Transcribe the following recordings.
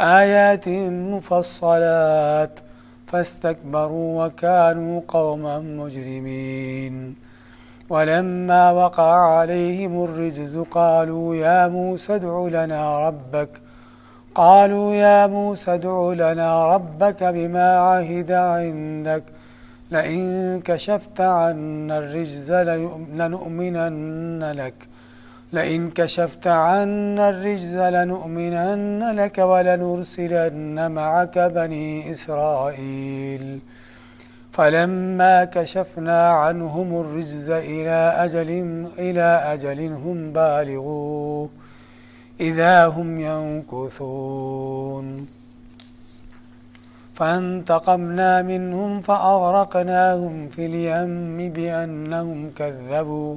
آيات مفصلات فاستكبروا وكانوا قوما مجرمين. ولما وقع عليهم الرجز قالوا يا موسى ادع لنا ربك. قالوا يا موسى ادع لنا ربك بما عهد عندك. لئن كشفت عنا الرجز لنؤمنن لك. لئن كشفت عنا الرجز لنؤمنن لك ولنرسلن معك بني إسرائيل. فلما كشفنا عنهم الرجز إلى أجل, إلى أجل هم بالغوه إذا هم ينكثون. فانتقمنا منهم فأغرقناهم في اليم بأنهم كذبوا.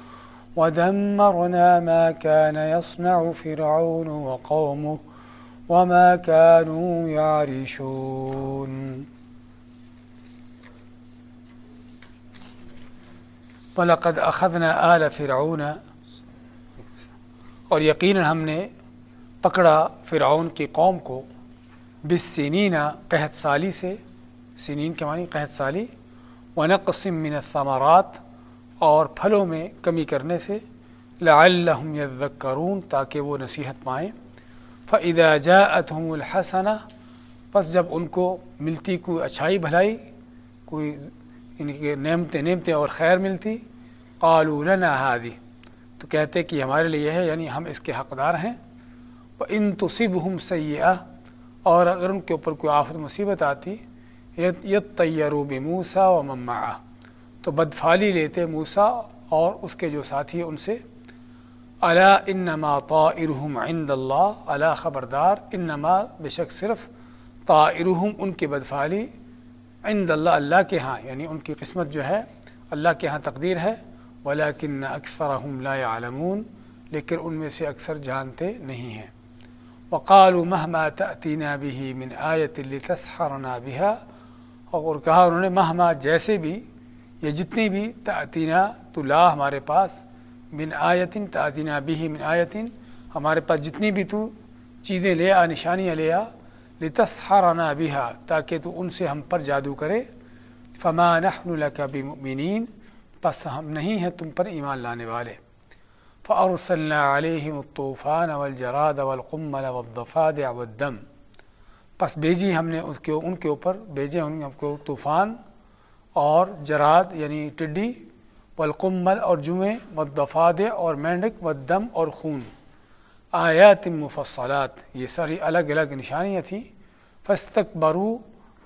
ودمرنا ما كان يصنع فرعون وقومه وما كانوا يعرشون ولقد أخذنا آل فرعون اور یقیناً ہم نے پکڑا فرعون کی قوم کو بس سینینا قحط سالی سے، سنین کے معنی قحط سالی ونقسم من الثمرات اور پھلوں میں کمی کرنے سے لعلہم یذکرون تاکہ وہ نصیحت پائیں۔ فَإِذَا جَاءَتْهُمُ الْحَسَنَةِ، پس جب ان کو ملتی کوئی اچھائی بھلائی، کوئی ان کے نعمتیں نعمتیں اور خیر ملتی، قالوا لنا هذه۔ تو کہتے کہ ہمارے لیے ہے یعنی ہم اس کے حقدار ہیں۔ وَإِن تُصِبْهُمْ سَيِّئَةً، اور اگر ان کے اوپر کوئی آفت مصیبت آتی یطیروا بموسیٰ ومن معه تو بدفالی لیتے موسا اور اس کے جو ساتھی ان سے اللہ انما طائرہم عند اللہ اللہ خبردار انما بے شک صرف طائرہم ان کی بدفالی عند اللہ اللہ کے ہاں یعنی ان کی قسمت جو ہے، اللہ کے ہاں تقدیر ہے، ولیکن اکثرہم لا يعلمون لیکن ان میں سے اکثر جانتے نہیں ہیں۔ وقالوا مهما تأتینا به من آیت لتسحرنا بها، اور کہا انہوں نے مہما جیسے بھی یہ جتنی بھی تعطینہ تو لا ہمارے پاس، من آیتن تعطینہ بھی من آیتن، ہمارے پاس جتنی بھی تو چیزیں لے آ، نشانیاں لے آ، لتسحرنا بها تاکہ تو ان سے ہم پر جادو کرے۔ فما نحن لك بمؤمنین، پس ہم نہیں ہیں تم پر ایمان لانے والے۔ فارسلنا عليهم الطوفان والجراد والقمل والضفادع والدم۔ پس بیجی ہم نے اس کے، ان کے اوپر بیجے کو طوفان اور جراد یعنی ٹڈی، والقمل اور جمعے و اور مینڈک و اور خون۔ آیات مفصلات، یہ ساری الگ الگ نشانیاں تھیں۔ فستک برو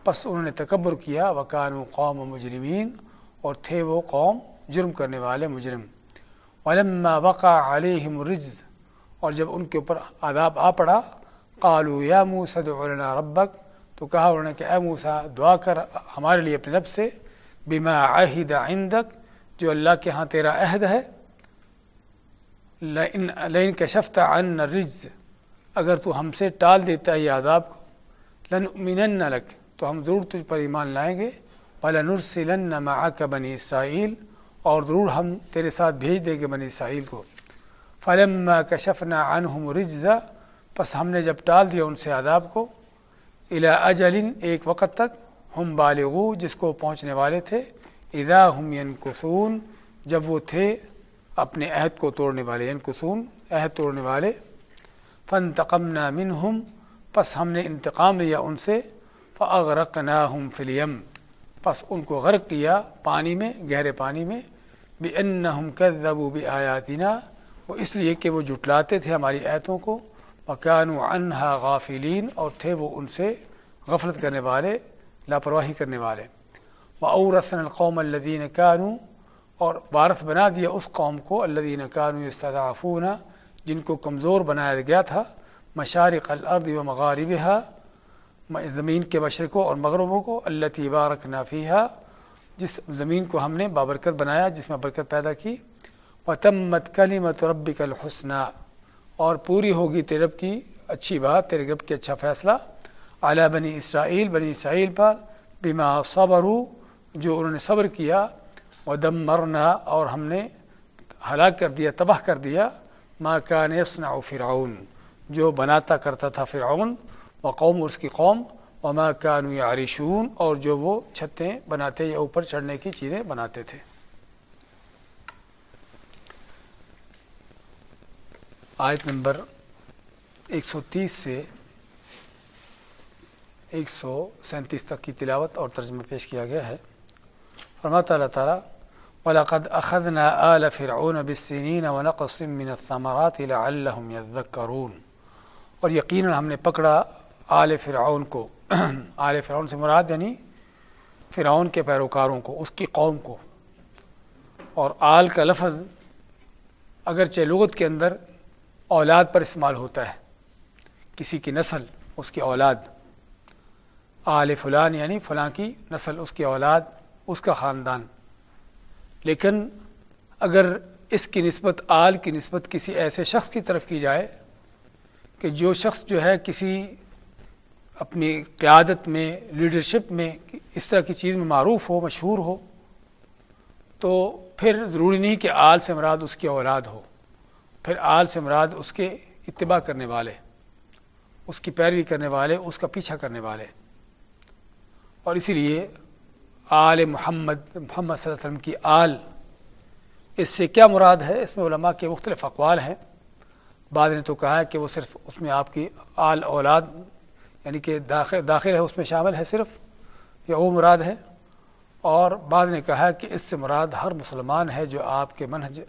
پس انہوں نے تکبر کیا۔ وکان و قوم و مجرمین، اور تھے وہ قوم جرم کرنے والے مجرم۔ علما وقع علیہم رجز اور جب ان کے اوپر آداب آ پڑا قالو یا موسا دعلنا ربک، تو کہا انہوں نے کہ اے موسا دعا کر ہمارے لیے اپنے رب سے۔ بما عہد عندك جو اللہ کے ہاں تیرا عہد ہے، لئن لئن کشفت عن الرجز، اگر تو ہم سے ٹال دیتا ہے یہ عذاب کو، لنؤمنن لك تو ہم ضرور تجھ پر ایمان لائیں گے، ولنرسلن معك بنی اسرائیل، اور ضرور ہم تیرے ساتھ بھیج دیں گے بنی اسرائیل کو۔ فلم کشفنا عنہم رجزا پس ہم نے جب ٹال دیا ان سے عذاب کو الا اجلن ایک وقت تک ہم بالغو جس کو پہنچنے والے تھے، اذا ہم ینکسون، جب وہ تھے اپنے عہد کو توڑنے والے، ینکسون عہد توڑنے والے فن تقمنا منہم، پس ہم نے انتقام لیا ان سے، فاغرقناہم فی الیم، پس ان کو غرق کیا پانی میں، گہرے پانی میں بے بانہم کذبوا بآیاتنا، وہ اس لیے کہ وہ جٹلاتے تھے ہماری ایتوں کو مکان و انہا غافلین اور تھے وہ ان سے غفلت کرنے والے۔ لاپرواہی کرنے والے۔ وہ رسن القوم الدین کانو اور وارث بنا دیا اس قوم کو الدین کانو استضعفون جن کو کمزور بنایا گیا تھا، مشارق الارض و مغاربها زمین کے مشرقوں اور مغربوں کو اللہ تبارک نافیہ جس زمین کو ہم نے بابرکت بنایا، جس میں برکت پیدا کی۔ و تمت کلیمت ربک الحسنہ اور پوری ہوگی تیرے رب کی اچھی بات، تیرے رب کی اچھا فیصلہ۔ اعلیٰ بنی اسرائیل بنی اسرائیل پر بما صبر جو انہوں نے صبر کیا وہ دم مرنا اور ہم نے ہلاک کر دیا، تباہ کر دیا ماں کا نیسنا فرعون، جو بناتا کرتا تھا فرعون و قوم اس کی قوم و ماں کا عریشون اور جو وہ چھتیں بناتے یا اوپر چڑھنے کی چیزیں بناتے تھے۔ آیت نمبر ایک سو تیس سے ایک سو سینتیس تک کی تلاوت اور ترجمہ پیش کیا گیا ہے۔ فرماتا اللہ تعالیٰ ولاقد اخذنا آل فرعون بالسنين ونقص من الثمرات لعلهم يذكرون۔ اور یقینا ہم نے پکڑا آل فرعون کو۔ آل فرعون سے مراد یعنی فرعون کے پیروکاروں کو، اس کی قوم کو۔ اور آل کا لفظ اگرچہ لغت کے اندر اولاد پر استعمال ہوتا ہے، کسی کی نسل، اس کی اولاد۔ آل فلان یعنی فلاں کی نسل، اس کی اولاد، اس کا خاندان۔ لیکن اگر اس کی نسبت، آل کی نسبت کسی ایسے شخص کی طرف کی جائے کہ جو شخص جو ہے کسی اپنی قیادت میں، لیڈرشپ میں اس طرح کی چیز میں معروف ہو، مشہور ہو، تو پھر ضروری نہیں کہ آل سے مراد اس کی اولاد ہو۔ پھر آل سے مراد اس کے اتباع کرنے والے، اس کی پیروی کرنے والے، اس کا پیچھا کرنے والے۔ اور اسی لیے آل محمد محمد صلی اللہ علیہ وسلم کی آل، اس سے کیا مراد ہے؟ اس میں علماء کے مختلف اقوال ہیں۔ بعد نے تو کہا ہے کہ وہ صرف اس میں آپ کی آل اولاد یعنی کہ داخل داخل ہے، اس میں شامل ہے صرف، یا وہ مراد ہے؟ اور بعض نے کہا کہ اس سے مراد ہر مسلمان ہے جو آپ کے منہج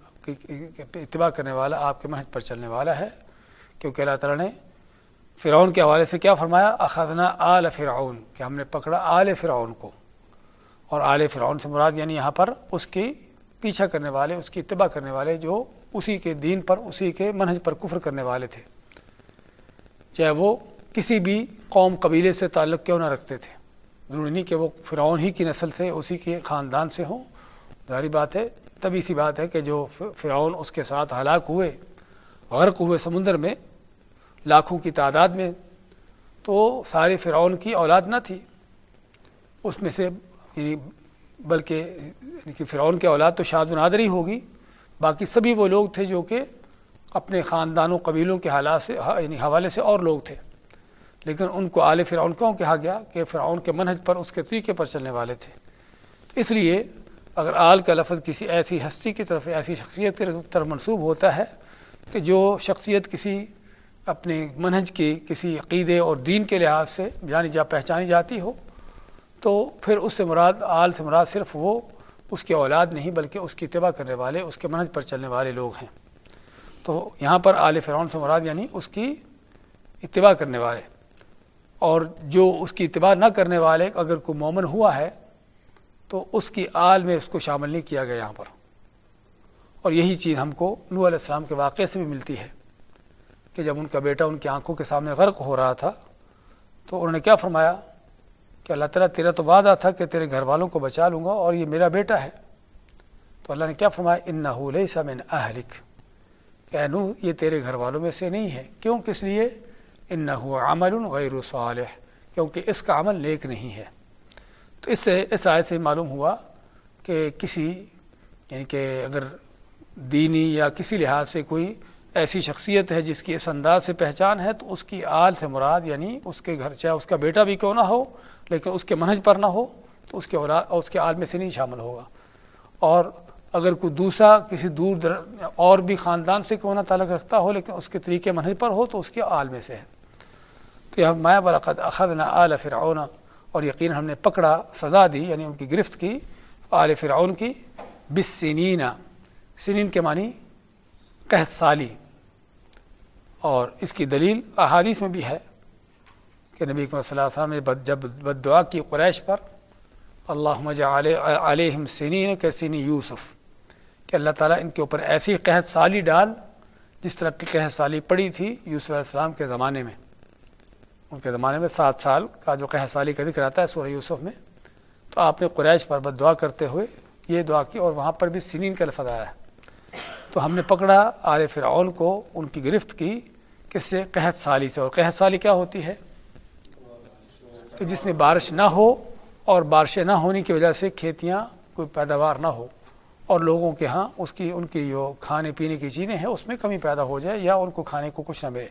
اتباع کرنے والا، آپ کے منحج پر چلنے والا ہے، کیونکہ اللہ تعالیٰ نے فرعون کے حوالے سے کیا فرمایا؟ اخذنا آل فرعون، کہ ہم نے پکڑا آل فرعون کو۔ اور آل فرعون سے مراد یعنی یہاں پر اس کی پیچھا کرنے والے، اس کی اتباع کرنے والے جو اسی کے دین پر، اسی کے منہج پر کفر کرنے والے تھے۔ چاہے وہ کسی بھی قوم قبیلے سے تعلق کیوں نہ رکھتے تھے۔ ضروری نہیں کہ وہ فرعون ہی کی نسل سے، اسی کے خاندان سے ہوں۔ ظاہری بات ہے، تبھی سی بات ہے کہ جو فرعون اس کے ساتھ ہلاک ہوئے، غرق ہوئے سمندر میں لاکھوں کی تعداد میں تو سارے فرعون کی اولاد نہ تھی۔ اس میں سے یعنی بلکہ یعنی کہ فرعون کی اولاد تو شاد و نادر ہی ہوگی، باقی سبھی وہ لوگ تھے جو کہ اپنے خاندانوں، قبیلوں کے حالات سے یعنی حوالے سے اور لوگ تھے۔ لیکن ان کو آل فرعون کیوں کہا گیا کہ فرعون کے منہج پر اس کے طریقے پر چلنے والے تھے؟ اس لیے اگر آل کا لفظ کسی ایسی ہستی کی طرف، ایسی شخصیت کی طرف منسوب ہوتا ہے کہ جو شخصیت کسی اپنے منہج کی کسی عقیدے اور دین کے لحاظ سے یعنی جانی جا پہچانی جاتی ہو، تو پھر اس سے مراد، آل سے مراد صرف وہ اس کے اولاد نہیں، بلکہ اس کی اتباع کرنے والے، اس کے منہج پر چلنے والے لوگ ہیں۔ تو یہاں پر آل فرعون سے مراد یعنی اس کی اتباع کرنے والے۔ اور جو اس کی اتباع نہ کرنے والے، اگر کوئی مومن ہوا ہے، تو اس کی آل میں اس کو شامل نہیں کیا گیا یہاں پر۔ اور یہی چیز ہم کو نو علیہ السلام کے واقعے سے بھی ملتی ہے۔ کہ جب ان کا بیٹا ان کی آنکھوں کے سامنے غرق ہو رہا تھا، تو انہوں نے کیا فرمایا؟ کہ اللہ تعالیٰ تیرا تو وعدہ تھا کہ تیرے گھر والوں کو بچا لوں گا اور یہ میرا بیٹا ہے۔ تو اللہ نے کیا فرمایا؟ ان نہ سا میں اہلک۔ کہ نو یہ تیرے گھر والوں میں سے نہیں ہے۔ کیوں؟ کس لیے؟ ان نہ عمل غیر صالح۔ کیونکہ اس کا عمل نیک نہیں ہے۔ تو اس سے، اس آیت سے معلوم ہوا کہ کسی یعنی کہ اگر دینی یا کسی لحاظ سے کوئی ایسی شخصیت ہے جس کی اس انداز سے پہچان ہے، تو اس کی آل سے مراد یعنی اس کے گھر چاہے اس کا بیٹا بھی کیوں نہ ہو، لیکن اس کے منہج پر نہ ہو، تو اس کے اولاد، اس کے آل میں سے نہیں شامل ہوگا۔ اور اگر کوئی دوسرا کسی دور در، اور بھی خاندان سے کیوں نہ تعلق رکھتا ہو، لیکن اس کے طریقے منہج پر ہو، تو اس کے آل میں سے ہے۔ تو یہ مایا برقت اخذ نہ آل فرعون، اور یقین ہم نے پکڑا، سزا دی یعنی ان کی گرفت کی، آل فرعون کی بس سنین کے معنی قحط سالی۔ اور اس کی دلیل احادیث میں بھی ہے کہ نبی صلی اللہ علیہ وسلم نے جب بد دعا کی قریش پر اللہ علیہم سنین کے سنی یوسف، کہ اللہ تعالیٰ ان کے اوپر ایسی قحط سالی ڈال جس طرح کی قحط سالی پڑی تھی یوسف علیہ السلام کے زمانے میں۔ ان کے زمانے میں سات سال کا جو قحط سالی کا ذکر آتا ہے سورہ یوسف میں، تو آپ نے قریش پر بد دعا کرتے ہوئے یہ دعا کی اور وہاں پر بھی سنین کا لفظ آیا ہے۔ تو ہم نے پکڑا آر فرعون کو، ان کی گرفت کی کس سے قحط سالی سے اور قحط سالی کیا ہوتی ہے؟ کہ جس میں بارش نہ ہو اور بارشیں نہ ہونے کی وجہ سے کھیتیاں کوئی پیداوار نہ ہو اور لوگوں کے ہاں اس کی، ان کی جو کھانے پینے کی چیزیں ہیں، اس میں کمی پیدا ہو جائے یا ان کو کھانے کو کچھ نہ ملے۔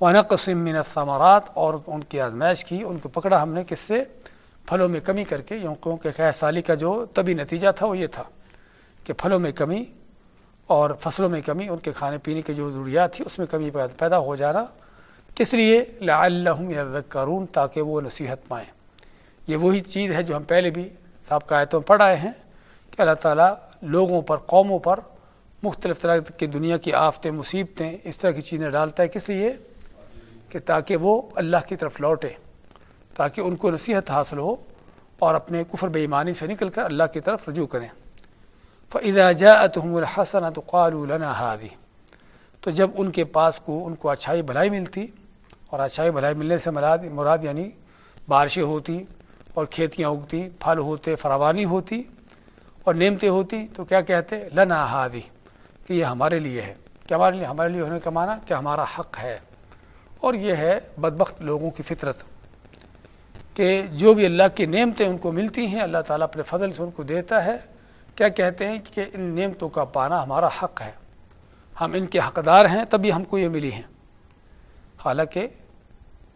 وانا قسم من ثمرات اور ان کی آزمائش کی، ان کو پکڑا ہم نے کس سے؟ پھلوں میں کمی کر کے، یوں کہ سالی کا جو طبی نتیجہ تھا، وہ یہ تھا کہ پھلوں میں کمی اور فصلوں میں کمی، ان کے کھانے پینے کی جو ضروریات تھی، اس میں کمی پیدا ہو جانا۔ کس لیے؟ لعلہم یذکرون، تاکہ وہ نصیحت پائیں۔ یہ وہی چیز ہے جو ہم پہلے بھی صاحب کا آیتوں پڑھ آئے ہیں کہ اللہ تعالیٰ لوگوں پر، قوموں پر مختلف طرح کی دنیا کی آفتیں، مصیبتیں، اس طرح کی چیزیں ڈالتا ہے۔ کس لیے؟ کہ تاکہ وہ اللہ کی طرف لوٹے، تاکہ ان کو نصیحت حاصل ہو اور اپنے کفر بے ایمانی سے نکل کر اللہ کی طرف رجوع کریں۔ فَإِذَا جَاءَتْهُمُ الْحَسَنَةُ قَالُوا لَنَا هَذِهِ تو جب ان کے پاس کو ان کو اچھائی بھلائی ملتی اور اچھائی بھلائی ملنے سے مراد مراد یعنی بارشیں ہوتی اور کھیتیاں اگتی، پھل ہوتے، فراوانی ہوتی اور نعمتیں ہوتی تو کیا کہتے؟ لنا ہادی کہ یہ ہمارے لیے ہے۔ کہ ہمارے لیے؟ ہمارے لیے ہونے کا معنی کہ ہمارا حق ہے۔ اور یہ ہے بدبخت لوگوں کی فطرت کہ جو بھی اللہ کی نعمتیں ان کو ملتی ہیں، اللہ تعالیٰ اپنے فضل سے ان کو دیتا ہے۔ کیا کہتے ہیں کہ ان نعمتوں کا پانا ہمارا حق ہے۔ ہم ان کے حقدار ہیں، تبھی ہم کو یہ ملی ہیں۔ حالانکہ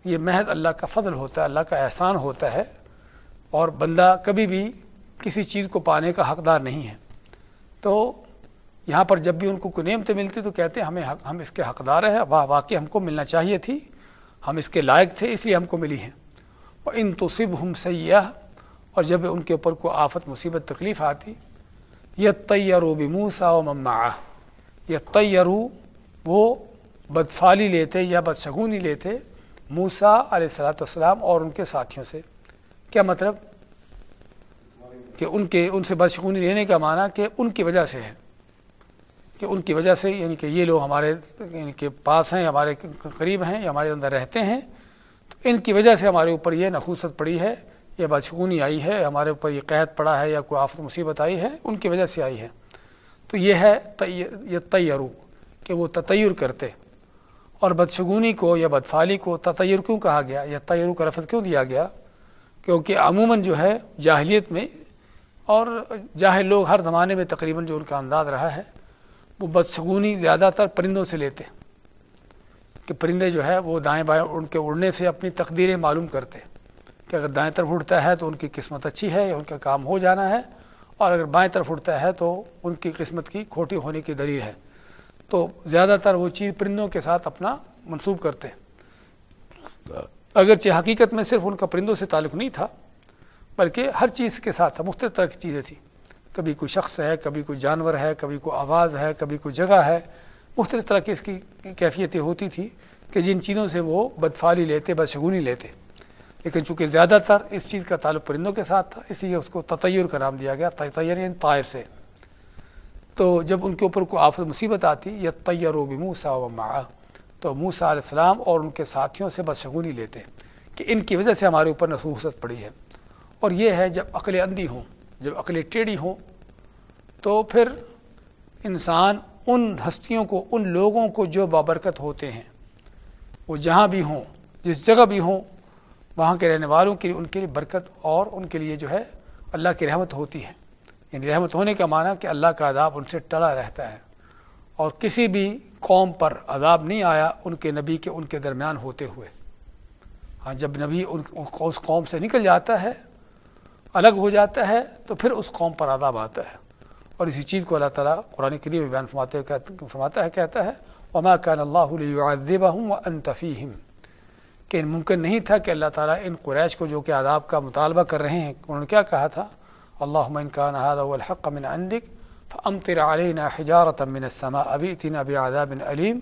یہ محض اللہ کا فضل ہوتا ہے، اللہ کا احسان ہوتا ہے اور بندہ کبھی بھی کسی چیز کو پانے کا حقدار نہیں ہے۔ تو یہاں پر جب بھی ان کو کوئی نعمتیں ملتی تو کہتے ہیں، ہمیں ہم اس کے حقدار ہیں، واہ، واقعی ہم کو ملنا چاہیے تھی، ہم اس کے لائق تھے، اس لیے ہم کو ملی ہیں۔ اور ان تو صب ہم سیاح اور جب ان کے اوپر کوئی آفت، مصیبت، تکلیف آتی یہ تیار بموسا و مما یا تیرو وہ بدفالی لیتے یا بدشگونی لیتے موسا علیہ السلاۃ والسلام اور ان کے ساتھیوں سے۔ کیا مطلب؟ کہ ان کے، ان سے بدشگونی لینے کا معنی کہ ان کی وجہ سے ہے۔ کہ ان کی وجہ سے یعنی کہ یہ لوگ ہمارے یعنی کہ پاس ہیں، ہمارے قریب ہیں یا ہمارے اندر رہتے ہیں۔ تو ان کی وجہ سے ہمارے اوپر یہ نخوصت پڑی ہے یا بدشگونی آئی ہے، ہمارے اوپر یہ قید پڑا ہے یا کوئی آفت مصیبت آئی ہے، ان کی وجہ سے آئی ہے۔ تو یہ ہے یہ تیرو کہ وہ تطیر کرتے۔ اور بدشگونی کو یا بدفالی کو تطیر کیوں کہا گیا؟ یا تیرو کا لفظ کیوں دیا گیا؟ کیونکہ عموماً جو ہے جاہلیت میں، اور جاہل لوگ ہر زمانے میں تقریباً جو ان کا انداز رہا ہے، وہ بدشگونی زیادہ تر پرندوں سے لیتے۔ کہ پرندے جو ہے وہ دائیں بائیں ان کے اڑنے سے اپنی تقدیریں معلوم کرتے۔ کہ اگر دائیں طرف اڑتا ہے تو ان کی قسمت اچھی ہے یا ان کا کام ہو جانا ہے، اور اگر بائیں طرف اٹھتا ہے تو ان کی قسمت کی کھوٹی ہونے کی دلیل ہے۔ تو زیادہ تر وہ چیز پرندوں کے ساتھ اپنا منسوب کرتے اگرچہ حقیقت میں صرف ان کا پرندوں سے تعلق نہیں تھا، بلکہ ہر چیز کے ساتھ مختلف طرح کی چیزیں تھیں۔ کبھی کوئی شخص ہے، کبھی کوئی جانور ہے، کبھی کوئی آواز ہے، کبھی کوئی جگہ ہے، مختلف طرح کی اس کی کیفیتیں ہوتی تھی کہ جن چیزوں سے وہ بدفالی لیتے، بدشگونی لیتے۔ لیکن چونکہ زیادہ تر اس چیز کا تعلق پرندوں کے ساتھ تھا اس لیے اس کو تطیر کا نام دیا گیا، تطیر یعنی طائر سے۔ تو جب ان کے اوپر کوئی آفت مصیبت آتی یا تیر و موسا و ما تو موسا علیہ السلام اور ان کے ساتھیوں سے بدشگونی لیتے کہ ان کی وجہ سے ہمارے اوپر نصوصت پڑی ہے۔ اور یہ ہے جب عقل اندھی ہوں، جب عقل ٹیڑھی ہوں، تو پھر انسان ان ہستیوں کو، ان لوگوں کو جو بابرکت ہوتے ہیں، وہ جہاں بھی ہوں، جس جگہ بھی ہوں وہاں کے رہنے والوں کے لیے، ان کے لیے برکت اور ان کے لیے جو ہے اللہ کی رحمت ہوتی ہے۔ یعنی رحمت ہونے کا معنی کہ اللہ کا عذاب ان سے ٹلا رہتا ہے۔ اور کسی بھی قوم پر عذاب نہیں آیا ان کے نبی کے، ان کے درمیان ہوتے ہوئے۔ ہاں جب نبی ان، اس قوم سے نکل جاتا ہے، الگ ہو جاتا ہے، تو پھر اس قوم پر عذاب آتا ہے۔ اور اسی چیز کو اللہ تعالیٰ قرآن کے لیے بیان فرماتے فرماتا ہے، کہتا ہے، وما کان اللہ علیہ انتفیم کہ ممکن نہیں تھا کہ اللہ تعالیٰ ان قریش کو جو کہ عذاب کا مطالبہ کر رہے ہیں، انہوں نے کیا کہا تھا؟ اللہ من کان هذا هو الحق من عندك فامطر علينا حجارة من السماء ابھی بعذاب علیم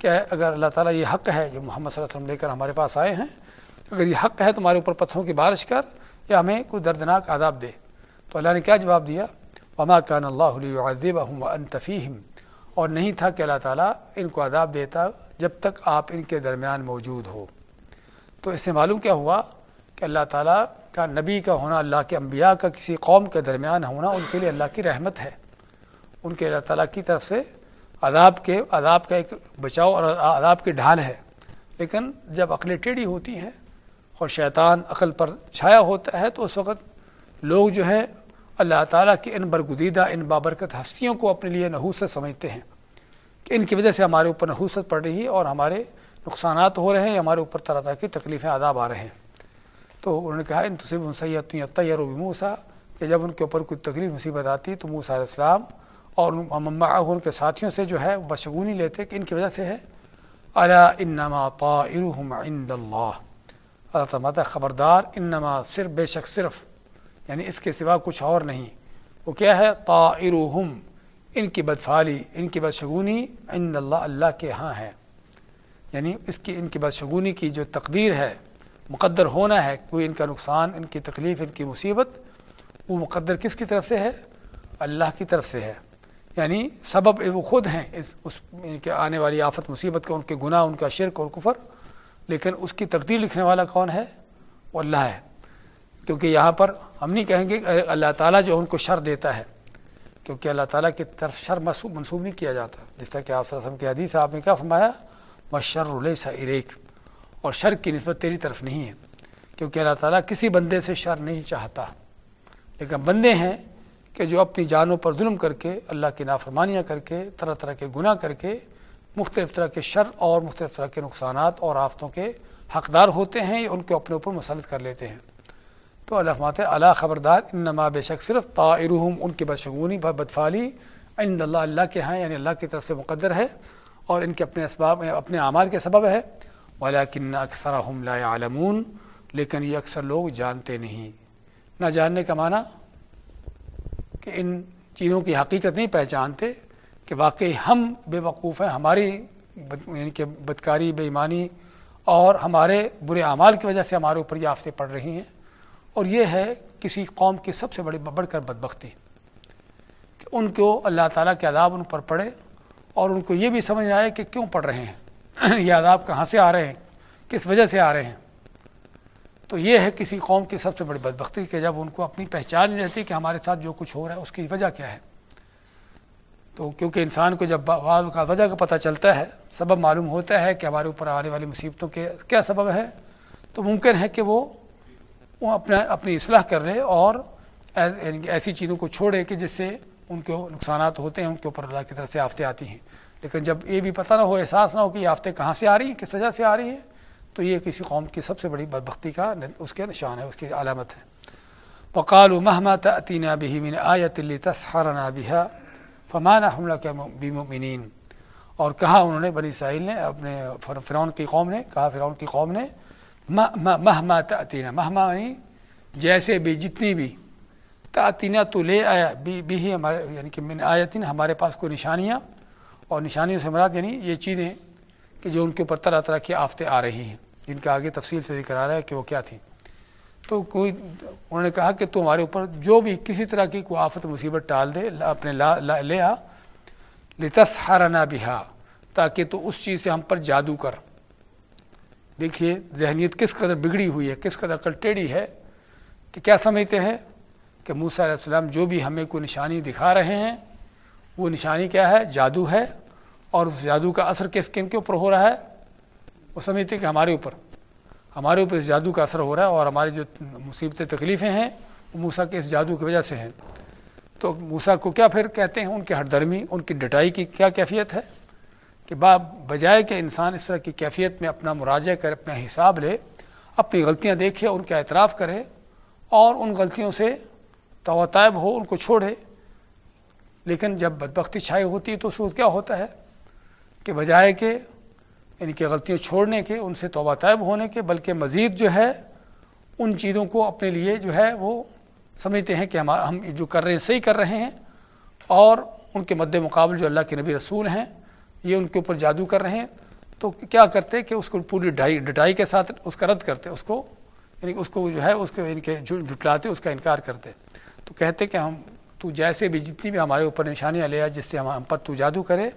کہ اگر اللہ تعالیٰ یہ حق ہے، جو محمد صلی اللہ علیہ وسلم لے کر ہمارے پاس آئے ہیں، اگر یہ حق ہے تمہارے اوپر پتھروں کی بارش کر، یا ہمیں کوئی دردناک عذاب دے۔ تو اللہ نے کیا جواب دیا؟ وما کان اللہ علیہ انتفیم اور نہیں تھا کہ اللہ تعالیٰ ان کو عذاب دیتا جب تک آپ ان کے درمیان موجود ہو۔ تو اس سے معلوم کیا ہوا کہ اللہ تعالیٰ کا نبی کا ہونا، اللہ کے انبیاء کا کسی قوم کے درمیان ہونا ان کے لیے اللہ کی رحمت ہے۔ ان کے اللہ تعالیٰ کی طرف سے عذاب کے، عذاب کا ایک بچاؤ اور عذاب کی ڈھال ہے۔ لیکن جب عقلیں ٹیڑھی ہوتی ہیں اور شیطان عقل پر چھایا ہوتا ہے تو اس وقت لوگ جو ہے اللہ تعالیٰ کی ان برگزیدہ، ان بابرکت ہستیوں کو اپنے لیے نحوست سمجھتے ہیں کہ ان کی وجہ سے ہمارے اوپر نحوست پڑ رہی ہے اور ہمارے نقصانات ہو رہے ہیں ہمارے اوپر طرح طرح کی تکلیفیں عذاب آ رہے ہیں۔ تو انہوں نے کہا، ان تصب سید طیر و موسا کہ جب ان کے اوپر کوئی تکلیف مصیبت آتی تو موسا علیہ السلام اور ان کے ساتھیوں سے جو ہے بشگونی لیتے کہ ان کی وجہ سے ہے۔ انما طائرهم عند اللہ۔ اللہ تعالیٰ خبردار، انما صرف بے شک صرف یعنی اس کے سوا کچھ اور نہیں۔ وہ کیا ہے؟ طائرهم، ان کی بدفالی، ان کی بدشگونی عند اللہ اللہ کے ہاں ہے۔ یعنی اس کی ان کی بدشگونی کی جو تقدیر ہے، مقدر ہونا ہے، کوئی ان کا نقصان، ان کی تکلیف، ان کی مصیبت، وہ مقدر کس کی طرف سے ہے؟ اللہ کی طرف سے ہے۔ یعنی سبب وہ خود ہیں اس اس کے آنے والی آفت، مصیبت کا، ان کے گناہ، ان کا شرک اور کفر۔ لیکن اس کی تقدیر لکھنے والا کون ہے؟ وہ اللہ ہے۔ کیونکہ یہاں پر ہم نہیں کہیں گے کہ اللہ تعالیٰ جو ان کو شر دیتا ہے، کیونکہ اللہ تعالیٰ کی طرف شر منسوب نہیں کیا جاتا۔ جس طرح کہ آپ وسلم کی حدیث آپ نے کیا فرمایا؟ مشر السا اریک اور شر کی نسبت تیری طرف نہیں ہے، کیونکہ اللہ تعالیٰ کسی بندے سے شر نہیں چاہتا۔ لیکن بندے ہیں کہ جو اپنی جانوں پر ظلم کر کے، اللہ کی نافرمانیاں کر کے، طرح طرح کے گناہ کر کے، مختلف طرح کے شر اور مختلف طرح کے نقصانات اور آفتوں کے حقدار ہوتے ہیں یا ان کو اپنے اوپر مسلط کر لیتے ہیں۔ تو اللہ مات اللہ خبردار ان نما بے شک صرف طائرہم، ان کی بدشگونی بدفالی، ان اللہ اللہ کے ہاں یعنی اللہ کی طرف سے مقدر ہے۔ اور ان کے اپنے اسباب اپنے اعمال کے سبب ہے۔ ولیکن اکثر ہم لا عالمون لیکن یہ اکثر لوگ جانتے نہیں۔ نہ جاننے کا معنی کہ ان چیزوں کی حقیقت نہیں پہچانتے کہ واقعی ہم بے وقوف ہیں، ہماری یعنی کہ بدکاری، بے ایمانی اور ہمارے برے اعمال کی وجہ سے ہمارے اوپر یہ آفتے پڑ رہی ہیں۔ اور یہ ہے کسی قوم کی سب سے بڑی بڑھ کر بدبختی کہ ان کو اللہ تعالیٰ کے عذاب ان پر پڑے۔ اور ان کو یہ بھی سمجھ آئے کہ کیوں پڑھ رہے ہیں؟ یہ عذاب کہاں سے آ رہے ہیں؟ کس وجہ سے آ رہے ہیں؟ تو یہ ہے کسی قوم کی سب سے بڑی بدبختی کہ جب ان کو اپنی پہچان نہیں رہتی کہ ہمارے ساتھ جو کچھ ہو رہا ہے، اس کی وجہ کیا ہے؟ تو کیونکہ انسان کو جب بعض کا وجہ کا پتہ چلتا ہے، سبب معلوم ہوتا ہے کہ ہمارے اوپر آنے والی مصیبتوں کے کیا سبب ہے، تو ممکن ہے کہ وہ اپنا اپنی اصلاح کر رہے اور یعنی ایسی چیزوں کو چھوڑے کہ جس سے ان کے نقصانات ہوتے ہیں، ان کے اوپر اللہ کی طرف سے آفتے آتی ہیں۔ لیکن جب یہ بھی پتہ نہ ہو، احساس نہ ہو کہ یہ آفتے کہاں سے آ رہی ہیں، کس وجہ سے آ رہی ہیں، تو یہ کسی قوم کی سب سے بڑی بدبختی کا اس کے نشان ہے، اس کی علامت ہے۔ وقال مہما تأتینا به من آیت لتسحرنا بها، فما نحن لك بمؤمنین اور کہا انہوں نے، بنی اسرائیل نے، اپنے فرعون کی قوم نے، کہا فرعون کی قوم نے مہما تأتینا مہما جیسے بھی، جتنی بھی تأتینا تو لے آیا بھی ہی ہمارے یعنی کہ من آیتین ہمارے پاس کوئی نشانیاں اور نشانیوں سے مراد یعنی یہ چیزیں کہ جو ان کے اوپر طرح طرح کی آفتیں آ رہی ہیں، جن کا آگے تفصیل سے ذکر آ رہا ہے کہ وہ کیا تھیں۔ تو کوئی، انہوں نے کہا کہ تو ہمارے اوپر جو بھی کسی طرح کی کوئی آفت مصیبت ٹال دے اپنے لا لا، لے آ۔ لتس ہرانا بہا تاکہ تو اس چیز سے ہم پر جادو کر۔ دیکھیے ذہنیت کس قدر بگڑی ہوئی ہے، کس قدر کل ٹیڑھی ہے کہ کیا سمجھتے ہیں؟ کہ موسیٰ علیہ السلام جو بھی ہمیں کوئی نشانی دکھا رہے ہیں، وہ نشانی کیا ہے؟ جادو ہے اور اس جادو کا اثر کس کن کے اوپر ہو رہا ہے؟ وہ سمجھتے کہ ہمارے اوپر۔ ہمارے اوپر اس جادو کا اثر ہو رہا ہے اور ہماری جو مصیبتیں، تکلیفیں ہیں، وہ موسا کے اس جادو کی وجہ سے ہیں۔ تو موسا کو کیا پھر کہتے ہیں؟ ان کی ہر درمی ان کی ڈٹائی کی کیا کیفیت ہے؟ کہ با، بجائے کہ انسان اس طرح کی کیفیت میں اپنا مراجع کرے، اپنا حساب لے، اپنی غلطیاں دیکھے، ان کا اعتراف کرے اور ان غلطیوں سے توطائب ہو، ان کو چھوڑے۔ لیکن جب بدبختی چھائی ہوتی ہے تو اس کیا ہوتا ہے؟ کہ بجائے کہ یعنی ان کی غلطیوں چھوڑنے کے، ان سے توبہ طائب ہونے کے، بلکہ مزید جو ہے، ان چیزوں کو اپنے لیے جو ہے، وہ سمجھتے ہیں کہ ہم ہم جو کر رہے ہیں، صحیح کر رہے ہیں۔ اور ان کے مد مقابل جو اللہ کے نبی رسول ہیں، یہ ان کے اوپر جادو کر رہے ہیں۔ تو کیا کرتے کہ اس کو پوری ڈھائی، ڈٹائی کے ساتھ اس کا رد کرتے، اس کو یعنی اس کو جو ہے، اس کو ان کے یعنی جھٹلاتے، اس کا انکار کرتے۔ تو کہتے کہ ہم تو جیسے بھی جتنی بھی ہمارے اوپر نشانیاں لے آئے، جس سے ہم پر تو جادو کرے۔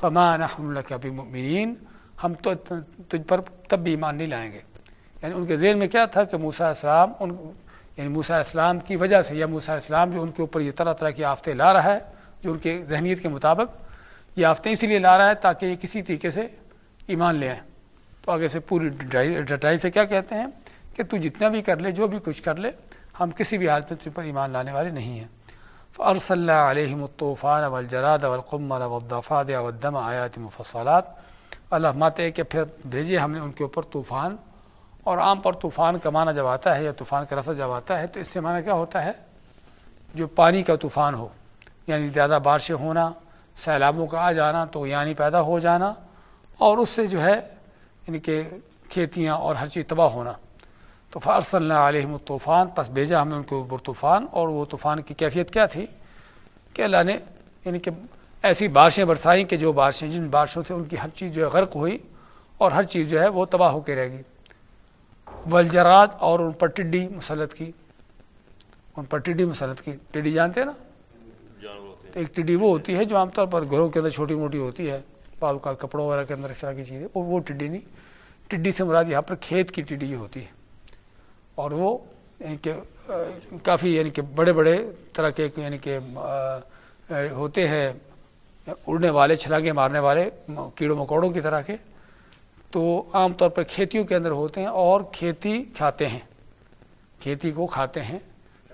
فما نحن اللہ ابھی مؤمنین ہم تو تجھ پر تب بھی ایمان نہیں لائیں گے۔ یعنی ان کے ذہن میں کیا تھا کہ موسا اسلام ان یعنی موسا اسلام کی وجہ سے یا موسا اسلام جو ان کے اوپر یہ طرح طرح کی آفتے لا رہا ہے، جو ان کے ذہنیت کے مطابق یہ آفتے اسی لیے لا رہا ہے تاکہ یہ کسی طریقے سے ایمان لے آئیں۔ تو آگے سے پوری ڈٹائی سے کیا کہتے ہیں کہ تو جتنا بھی کر لے، جو بھی کچھ کر لے ہم کسی بھی حالت میں پر ایمان لانے والے نہیں ہیں۔ فرص اللہ علیہ الطوفان والجراد والقمل والضفاد والدم آیات مفصلات۔ اللہ ماتے کہ پھر بھیجے ہم نے ان کے اوپر طوفان۔ اور عام پر طوفان کا معنی جب آتا ہے یا طوفان کا رفت جب آتا ہے تو اس سے معنی کیا ہوتا ہے؟ جو پانی کا طوفان ہو یعنی زیادہ بارشیں ہونا، سیلابوں کا آ جانا، تو یعنی پیدا ہو جانا، اور اس سے جو ہے یعنی کہ کھیتیاں اور ہر چیز تباہ ہونا۔ تو فارص اللہ علیہ طوفان پس بھیجا ہم نے ان کے اوپر طوفان، اور وہ طوفان کی کیفیت کیا تھی؟ کہ اللہ نے یعنی کہ ایسی بارشیں برسائیں کہ جو بارشیں، جن بارشوں سے ان کی ہر چیز جو ہے غرق ہوئی، اور ہر چیز جو ہے وہ تباہ ہو کے رہ گئی۔ ولجرات اور ان پر ٹڈی مسلط کی۔ ان پر ٹڈی مسلط کی۔ ٹڈی جانتے ہیں نا؟ تو ایک ٹڈی وہ ہوتی ہے جو عام طور پر گھروں کے اندر چھوٹی موٹی ہوتی ہے، بعض کپڑوں وغیرہ کے اندر اس طرح کی چیزیں اور وہ ٹڈی نہیں۔ ٹڈی سے مراد یہاں پر کھیت کی ٹڈی ہوتی ہے۔ اور وہ یعنی کہ کافی یعنی کہ بڑے بڑے طرح کے یعنی کہ ہوتے ہیں، اڑنے والے چھلانگے مارنے والے کیڑوں مکوڑوں کی طرح کے۔ تو عام طور پر کھیتیوں کے اندر ہوتے ہیں اور کھیتی کھاتے ہیں۔ کھیتی کو کھاتے ہیں۔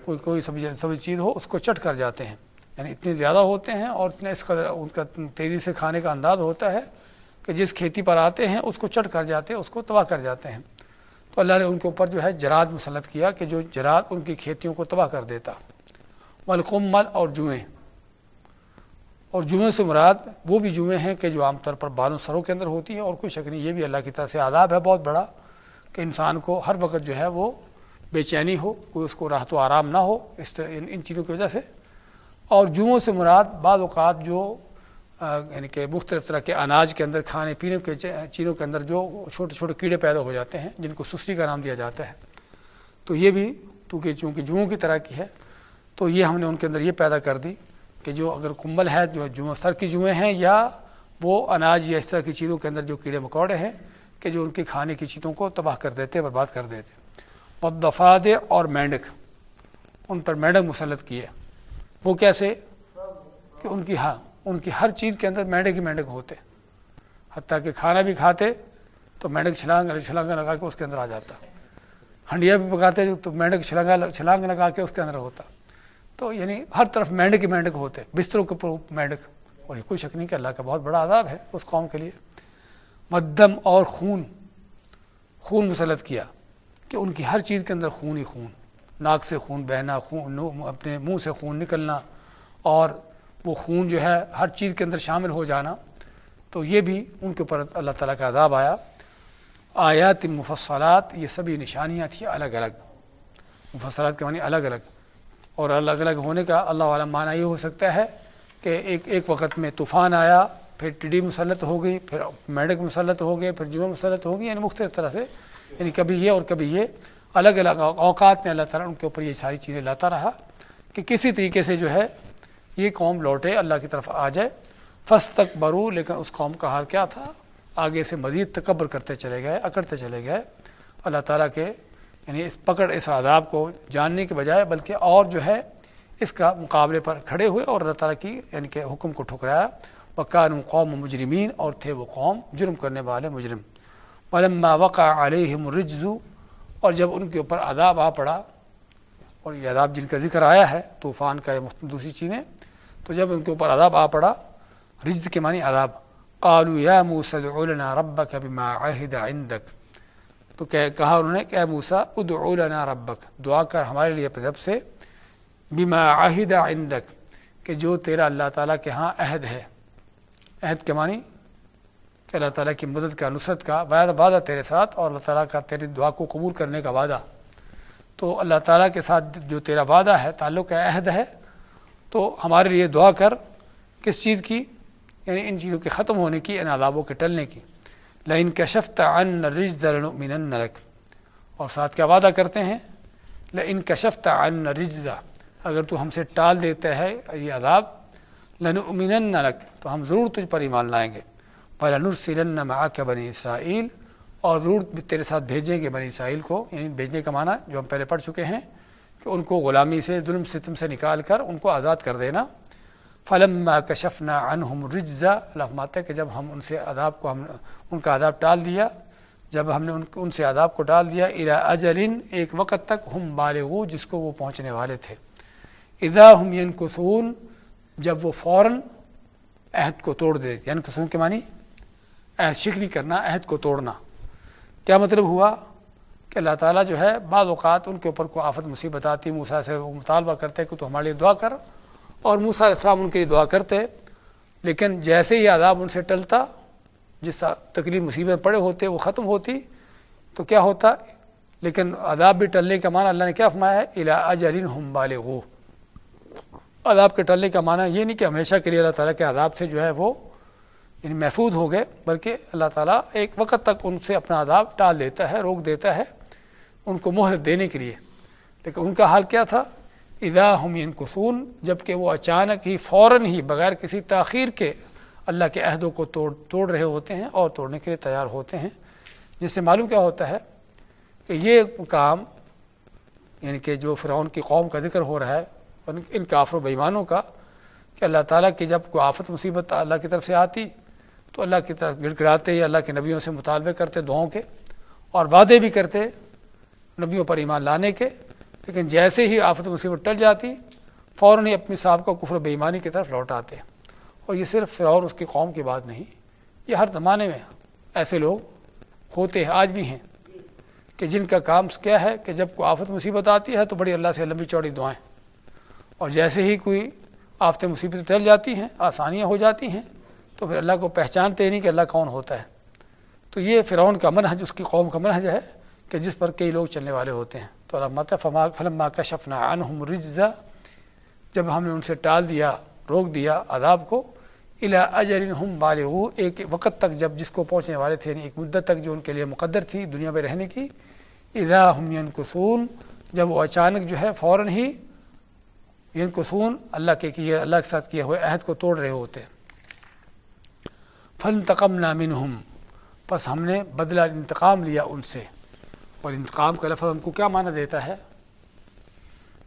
کوئی کوئی سبزی سبزی چیز ہو، اس کو چٹ کر جاتے ہیں۔ یعنی اتنے زیادہ ہوتے ہیں اور اتنے اس کا ان کا تیزی سے کھانے کا انداز ہوتا ہے کہ جس کھیتی پر آتے ہیں، اس کو چٹ کر جاتے ہیں اس کو تباہ کر جاتے ہیں۔ تو اللہ نے ان کے اوپر جو ہے جراد مسلط کیا کہ جو جراد ان کی کھیتیوں کو تباہ کر دیتا۔ ملکمل اور جوئیں۔ اور جمعے سے مراد وہ بھی جمعے ہیں کہ جو عام طور پر بالوں سروں کے اندر ہوتی ہیں اور کوئی شک نہیں، یہ بھی اللہ کی طرف سے آداب ہے بہت بڑا کہ انسان کو ہر وقت جو ہے وہ بے چینی ہو، کوئی اس کو راحت و آرام نہ ہو، اس طرح ان چیزوں کی وجہ سے۔ اور جمعوں سے مراد بعض اوقات جو یعنی کہ مختلف طرح کے اناج کے اندر کھانے پینے کے چیزوں کے اندر جو چھوٹے چھوٹے کیڑے پیدا ہو جاتے ہیں، جن کو سستی کا نام دیا جاتا ہے۔ تو یہ بھی کیونکہ چونکہ جمعوں کی طرح کی ہے، تو یہ ہم نے ان کے اندر یہ پیدا کر دی کہ جو اگر کمبل ہے، جو جمعہ، سر کی جمعے ہیں، یا وہ اناج یا اس طرح کی چیزوں کے اندر جو کیڑے مکوڑے ہیں کہ جو ان کے کھانے کی چیزوں کو تباہ کر دیتے، برباد کر دیتے۔ بد دفاد اور مینڈک، ان پر مینڈک مسلط کیے۔ وہ کیسے؟ کہ ان کی ہاں ان کی ہر چیز کے اندر مینڈک ہی مینڈک ہوتے حتیٰ کہ کھانا بھی کھاتے تو مینڈک چھلانگ چھلانگا لگا کے اس کے اندر آ جاتا۔ ہنڈیا بھی پکاتے تو مینڈک چھلانگا چھلانگ لگا کے اس کے اندر ہوتا۔ تو یعنی ہر طرف مینڈک ہی مینڈک ہوتے، بستروں کے اوپر مینڈک اور یہ کوئی شک نہیں کہ اللہ کا بہت بڑا عذاب ہے اس قوم کے لیے۔ مدم اور خون خون مسلط کیا کہ ان کی ہر چیز کے اندر خون ہی خون۔ ناک سے خون، بہنا، خون اپنے منہ سے خون نکلنا اور وہ خون جو ہے ہر چیز کے اندر شامل ہو جانا۔ تو یہ بھی ان کے اوپر اللہ تعالیٰ کا عذاب آیا۔ آیات مفصلات، یہ سبھی نشانیاں تھیں الگ الگ۔ مفصلات کے معنی الگ الگ۔ اور الگ الگ ہونے کا اللہ والا معنی یہ ہو سکتا ہے کہ ایک ایک وقت میں طوفان آیا، پھر ٹڈی مسلط ہو گئی، پھر میڈک مسلط ہو گئے، پھر جمعہ مسلط ہو گئی یعنی مختلف طرح سے۔ یعنی کبھی یہ اور کبھی یہ۔ الگ الگ اوقات میں اللہ تعالیٰ ان کے اوپر یہ ساری چیزیں لاتا رہا کہ کسی طریقے سے جو ہے یہ قوم لوٹے، اللہ کی طرف آ جائے۔ فس تک برو لیکن اس قوم کا حال کیا تھا؟ آگے سے مزید تکبر کرتے چلے گئے، اکڑتے چلے گئے۔ اللہ تعالیٰ کے یعنی اس پکڑ، اس عذاب کو جاننے کے بجائے، بلکہ اور جو ہے، اس کا مقابلے پر کھڑے ہوئے اور اللہ تعالیٰ کی یعنی کہ حکم کو ٹھکرایا۔ وقان قوم مجرمین اور تھے وہ قوم جرم کرنے والے مجرم۔ علما وقع علیہم رجزو اور جب ان کے اوپر عذاب آ پڑا، اور یہ عذاب جن کا ذکر آیا ہے، طوفان کا دوسری چیزیں تو جب ان کے اوپر عذاب آ پڑا، رجز کے معنی عذاب۔ قالوا یا موسى ادع لنا ربك بما عهد عندك۔ تو کہا انہوں نے کہ موسا ادعو لنا ربک دعا کر ہمارے لیے اپنے رب سے۔ بما عہد عندك۔ کہ جو تیرا اللہ تعالیٰ کے ہاں عہد ہے۔ عہد کے معنی کہ اللہ تعالیٰ کی مدد کا، نصرت کا، وعدہ وعدہ تیرے ساتھ اور اللہ تعالیٰ کا تیری دعا کو قبول کرنے کا وعدہ۔ تو اللہ تعالیٰ کے ساتھ جو تیرا وعدہ ہے، تعلق عہد ہے تو ہمارے لیے دعا کر کس چیز کی؟ یعنی ان چیزوں کے ختم ہونے کی، ان عذابوں کے ٹلنے کی۔ لین کشفت ان رج من نرک اور ساتھ کیا وعدہ کرتے ہیں؟ لن کشفت ان رجزا اگر تو ہم سے ٹال دیتا ہے یہ عذاب لن امین نرک تو ہم ضرور تجھ پر ایمان لائیں گے۔ پر معاک بنی اسرائیل۔ اور ضرور تیرے ساتھ بھیجیں گے بنی اسرائیل کو یعنی بھیجنے کا معنی جو ہم پہلے پڑھ چکے ہیں۔ کہ ان کو غلامی سے، ظلم ستم سے نکال کر ان کو آزاد کر دینا۔ فلم کشفنا عنہم رجزا اللہ ماتا کہ جب ہم ان سے عذاب کو ہم ان کا عذاب ٹال دیا، جب ہم نے ان سے عذاب کو ڈال دیا الا اجلن ایک وقت تک ہم بالغو جس کو وہ پہنچنے والے تھے۔ اذا ہم ینکسون جب وہ فوراً عہد کو توڑ دے۔ یعنی ینکسون کے معنی، عہد شکری کرنا، عہد کو توڑنا۔ کیا مطلب ہوا؟ کہ اللہ تعالیٰ جو ہے بعض اوقات ان کے اوپر کوئی آفت مصیبت آتی موسا سے وہ مطالبہ کرتے کہ تو ہمارے لیے دعا کر، اور موسا السلام ان کے لیے دعا کرتے لیکن جیسے ہی عذاب ان سے ٹلتا، جس تکلیف مصیبت پڑے ہوتے، وہ ختم ہوتی، تو کیا ہوتا؟ لیکن عذاب بھی ٹلنے کا معنی اللہ نے کیا فرمایا ہے؟ الا اجرین ہم بالغ عذاب کے ٹلنے کا معنی یہ نہیں کہ ہمیشہ کے لیے اللہ تعالیٰ کے عذاب سے جو ہے وہ یعنی محفوظ ہو گئے، بلکہ اللہ تعالیٰ ایک وقت تک ان سے اپنا عذاب ٹال دیتا ہے، روک دیتا ہے ان کو مہلت دینے کے لیے۔ لیکن ان کا حال کیا تھا؟ ادا ہم قصون جبکہ وہ اچانک ہی فوراً ہی بغیر کسی تاخیر کے اللہ کے عہدوں کو توڑ توڑ رہے ہوتے ہیں اور توڑنے کے لیے تیار ہوتے ہیں۔ جس سے معلوم کیا ہوتا ہے کہ یہ کام یعنی کہ جو فرعون کی قوم کا ذکر ہو رہا ہے ان کافر و بیمانوں کا، کہ اللہ تعالیٰ کی جب کوئی آفت، مصیبت اللہ کی طرف سے آتی، تو اللہ کی طرف گڑ گڑاتے یا اللہ کے نبیوں سے مطالبے کرتے دعاؤں کے، اور وعدے بھی کرتے نبیوں پر ایمان لانے کے۔ لیکن جیسے ہی آفت مصیبت ٹل جاتی، فوراً ہی اپنی صاحب کو کفر بے ایمانی کی طرف لوٹ آتے۔ اور یہ صرف فرعون، اس کی قوم کی بات نہیں، یہ ہر زمانے میں ایسے لوگ ہوتے ہیں آج بھی ہیں کہ جن کا کام کیا ہے کہ جب کوئی آفت مصیبت آتی ہے تو بڑی اللہ سے لمبی چوڑی دعائیں۔ اور جیسے ہی کوئی آفت مصیبت ٹل جاتی ہیں، آسانیاں ہو جاتی ہیں، تو پھر اللہ کو پہچانتے نہیں کہ اللہ کون ہوتا ہے۔ تو یہ فرعون کا منحج اس کی قوم کا منحج ہے کہ جس پر کئی لوگ چلنے والے ہوتے ہیں۔ تو اللہ فما فلما کا شفنا عنہم رجزا، جب ہم نے ان سے ٹال دیا، روک دیا عذاب کو الا اجر ہم بالغ ایک وقت تک جب جس کو پہنچنے والے تھے یعنی ایک مدت تک جو ان کے لیے مقدر تھی دنیا میں رہنے کی، اذا ہم ینکسون۔ جب وہ اچانک جو ہے فوراً ہی ینکسون، اللہ کے کیے، اللہ کے ساتھ کیے ہوئے عہد کو توڑ رہے ہوتے فن تقم نامن ہم بس ہم نے بدلہ انتقام لیا ان سے۔ اور انتقام کا لفظ ہم کو کیا معنی دیتا ہے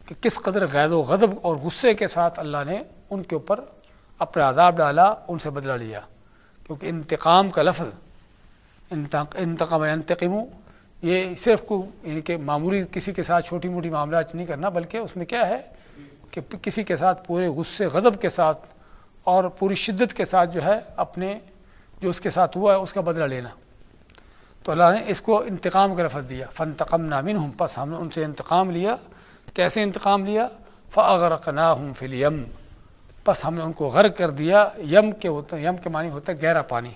کہ کس قدر غیر و غضب اور غصے کے ساتھ اللہ نے ان کے اوپر اپنا عذاب ڈالا، ان سے بدلہ لیا۔ کیونکہ انتقام کا لفظ انتقام انتقم یہ صرف کو یعنی کہ معمولی کسی کے ساتھ چھوٹی موٹی معاملات نہیں کرنا، بلکہ اس میں کیا ہے کہ کسی کے ساتھ پورے غصے، غضب کے ساتھ اور پوری شدت کے ساتھ جو ہے اپنے، جو اس کے ساتھ ہوا ہے، اس کا بدلہ لینا۔ تو اللہ نے اس کو انتقام کا لفظ دیا۔ فن تقم نامن ہوں پس ہم نے ان سے انتقام لیا۔ کیسے انتقام لیا؟ فغرقنا ہوں فلیم پس ہم نے ان کو غرق کر دیا۔ یم کے ہوتا، یم کے معنی ہوتا ہے گہرا پانی۔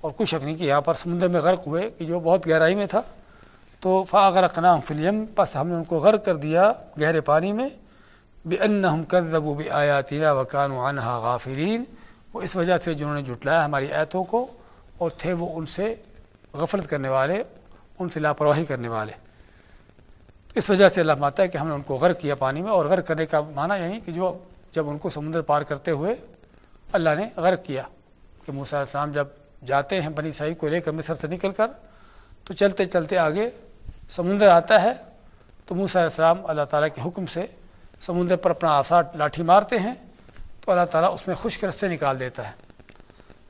اور کچھ شک نہیں کہ یہاں پر سمندر میں غرق ہوئے کہ جو بہت گہرائی میں تھا۔ تو فاغرقنا ہم فلیم پس ہم نے ان کو غرق کر دیا گہرے پانی میں۔ بے ان ہم کردب و بے آیاتینا وکان عنہا غافرین وہ اس وجہ سے جنہوں نے جٹلایا ہماری ایتوں کو اور تھے وہ ان سے غفلت کرنے والے، ان سے لاپرواہی کرنے والے۔ اس وجہ سے اللہ ماتا ہے کہ ہم نے ان کو غرق کیا پانی میں اور غرق کرنے کا معنی یہی کہ جو جب ان کو سمندر پار کرتے ہوئے اللہ نے غرق کیا کہ موسیٰ السلام جب جاتے ہیں بنی سائی کو لے کر مصر سے نکل کر، تو چلتے چلتے آگے سمندر آتا ہے، تو موسیٰ السلام اللہ تعالیٰ کے حکم سے سمندر پر اپنا آسار لاٹھی مارتے ہیں، تو اللہ تعالیٰ اس میں خشک رسے نکال دیتا ہے۔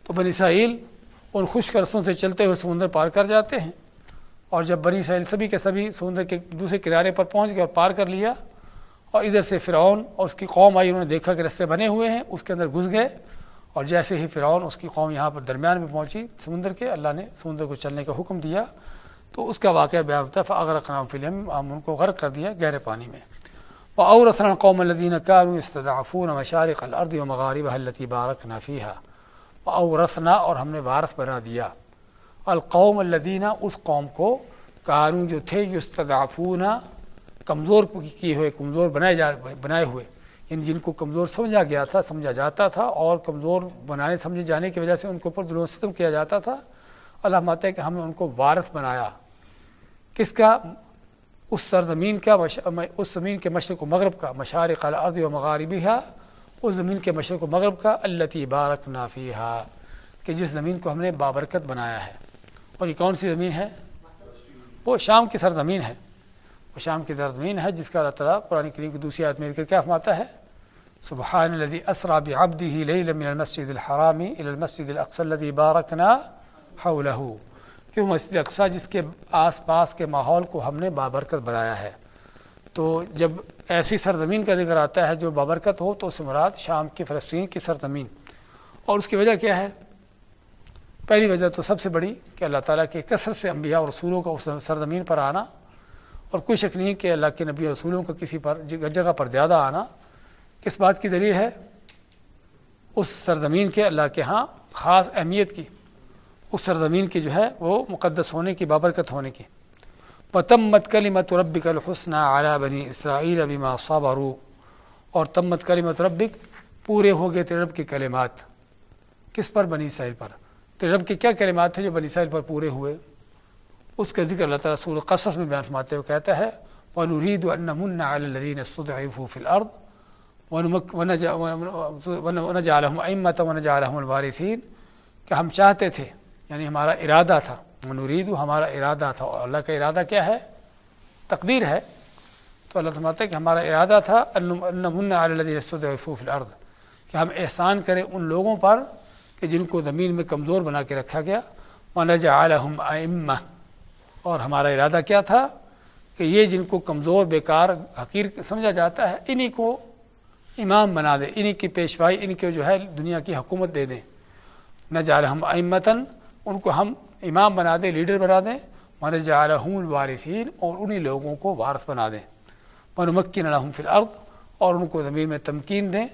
تو بنی اسرائیل ان خشک رسوں سے چلتے ہوئے سمندر پار کر جاتے ہیں۔ اور جب بنی سیل سبھی کے سبھی سمندر کے دوسرے کنارے پر پہنچ گئے اور پار کر لیا، اور ادھر سے فرعون اور اس کی قوم آئی، انہوں نے دیکھا کہ رستے بنے ہوئے ہیں، اس کے اندر گھس گئے۔ اور جیسے ہی فرعون اس کی قوم یہاں پر درمیان میں پہنچی سمندر کے، اللہ نے سمندر کو چلنے کا حکم دیا۔ تو اس کا واقعہ بیان ہوتا ہے اگر اقرام فلم ہم ان کو غرق کر دیا گہرے پانی میں۔ اور اسلم قوم الدین کاروں استدافون مشارق الرد و مغارب حلتی بارک نفیحہ اور رسنا اور ہم نے وارث بنا دیا۔ القوم الدینہ اس قوم کو کاروں جو تھے جو استدافون کمزور کیے ہوئے، کمزور بنائے جا بنائے ہوئے۔ یعنی جن کو کمزور سمجھا گیا تھا، سمجھا جاتا تھا اور کمزور بنانے، سمجھے جانے کی وجہ سے ان کے اوپر دلوں ستم کیا جاتا تھا۔ اللہ ماتا ہے کہ ہم نے ان کو وارث بنایا۔ کس کا؟ اس سرزمین کا اس زمین کے مشرق و مغرب کا، مشارق الارض و مغاربی ہے اس زمین کے مشرق و مغرب کا اللہ بارک نافی کہ جس زمین کو ہم نے بابرکت بنایا ہے۔ اور یہ کون سی زمین ہے؟ وہ شام کی سرزمین ہے۔ وہ شام کی سرزمین ہے جس کا اللہ تعالیٰ قرآن کریم کی دوسری آدمی میں کیا فرماتا ہے، سبحان الذي اسرى بعبده ليلا من المسجد الحرام الى المسجد الاقصى الذي باركنا حوله کہ وہ مسجد اقصا جس کے آس پاس کے ماحول کو ہم نے بابرکت بنایا ہے۔ تو جب ایسی سرزمین کا ذکر آتا ہے جو بابرکت ہو، تو اس مراد شام کی فلسطین کی سرزمین۔ اور اس کی وجہ کیا ہے؟ پہلی وجہ تو سب سے بڑی کہ اللہ تعالیٰ کے کثرت سے انبیاء اور رسولوں کا اس سرزمین پر آنا، اور کوئی شک نہیں کہ اللہ کے نبی اور رسولوں کا کسی پر، جگہ پر زیادہ آنا۔ کس بات کی دلیل ہے؟ اس سرزمین کے اللہ کے ہاں خاص اہمیت کی۔ اس سرزمین کی جو ہے وہ مقدس ہونے کی، بابرکت ہونے کی۔ تمت کلیمت ربک الحسن اعلیٰ بنی اسرائیل ابیما صابرو اور تمت کلیمت ربک پورے ہو گئے تیرب کے کلمات۔ کس پر؟ بنی اسرائیل پر۔ تیرب کے کیا کلمات تھے جو بنی اسرائیل پر پورے ہوئے؟ اس کا ذکر اللہ تعالیٰ سور قصص میں بیان فرماتے ہوئے کہتا ہے، وَنُرِيدُ أَن نَمُنَّ عَلَى الَّذِينَ اسْتُضْعِفُوا فِي الْأَرْضِ وَنَجْعَلَهُمْ أَئِمَّةً وَنَجْعَلَهُمُ الْوَارِثِينَ۔ کہ ہم چاہتے تھے یعنی ہمارا ارادہ تھا منورید ہمارا ارادہ تھا اور اللہ کا ارادہ کیا ہے؟ تقدیر ہے۔ تو اللہ سماتے کہ ہمارا ارادہ تھا الارض، کہ ہم احسان کریں ان لوگوں پر کہ جن کو زمین میں کمزور بنا کے رکھا گیا۔ ونجعلہم ائمہ اور ہمارا ارادہ کیا تھا کہ یہ جن کو کمزور، بیکار، حقیر سمجھا جاتا ہے، انہی کو امام بنا دے انہی کی پیشوائی ان کے جو ہے دنیا کی حکومت دے دیں۔ نہ جا ہم امتن ان کو ہم امام بنا دیں، لیڈر بنا دیں من جا الوارثین اور انہی لوگوں کو وارث بنا دیں۔ منمکن الحم فی الارض اور ان کو زمین میں تمکین دیں۔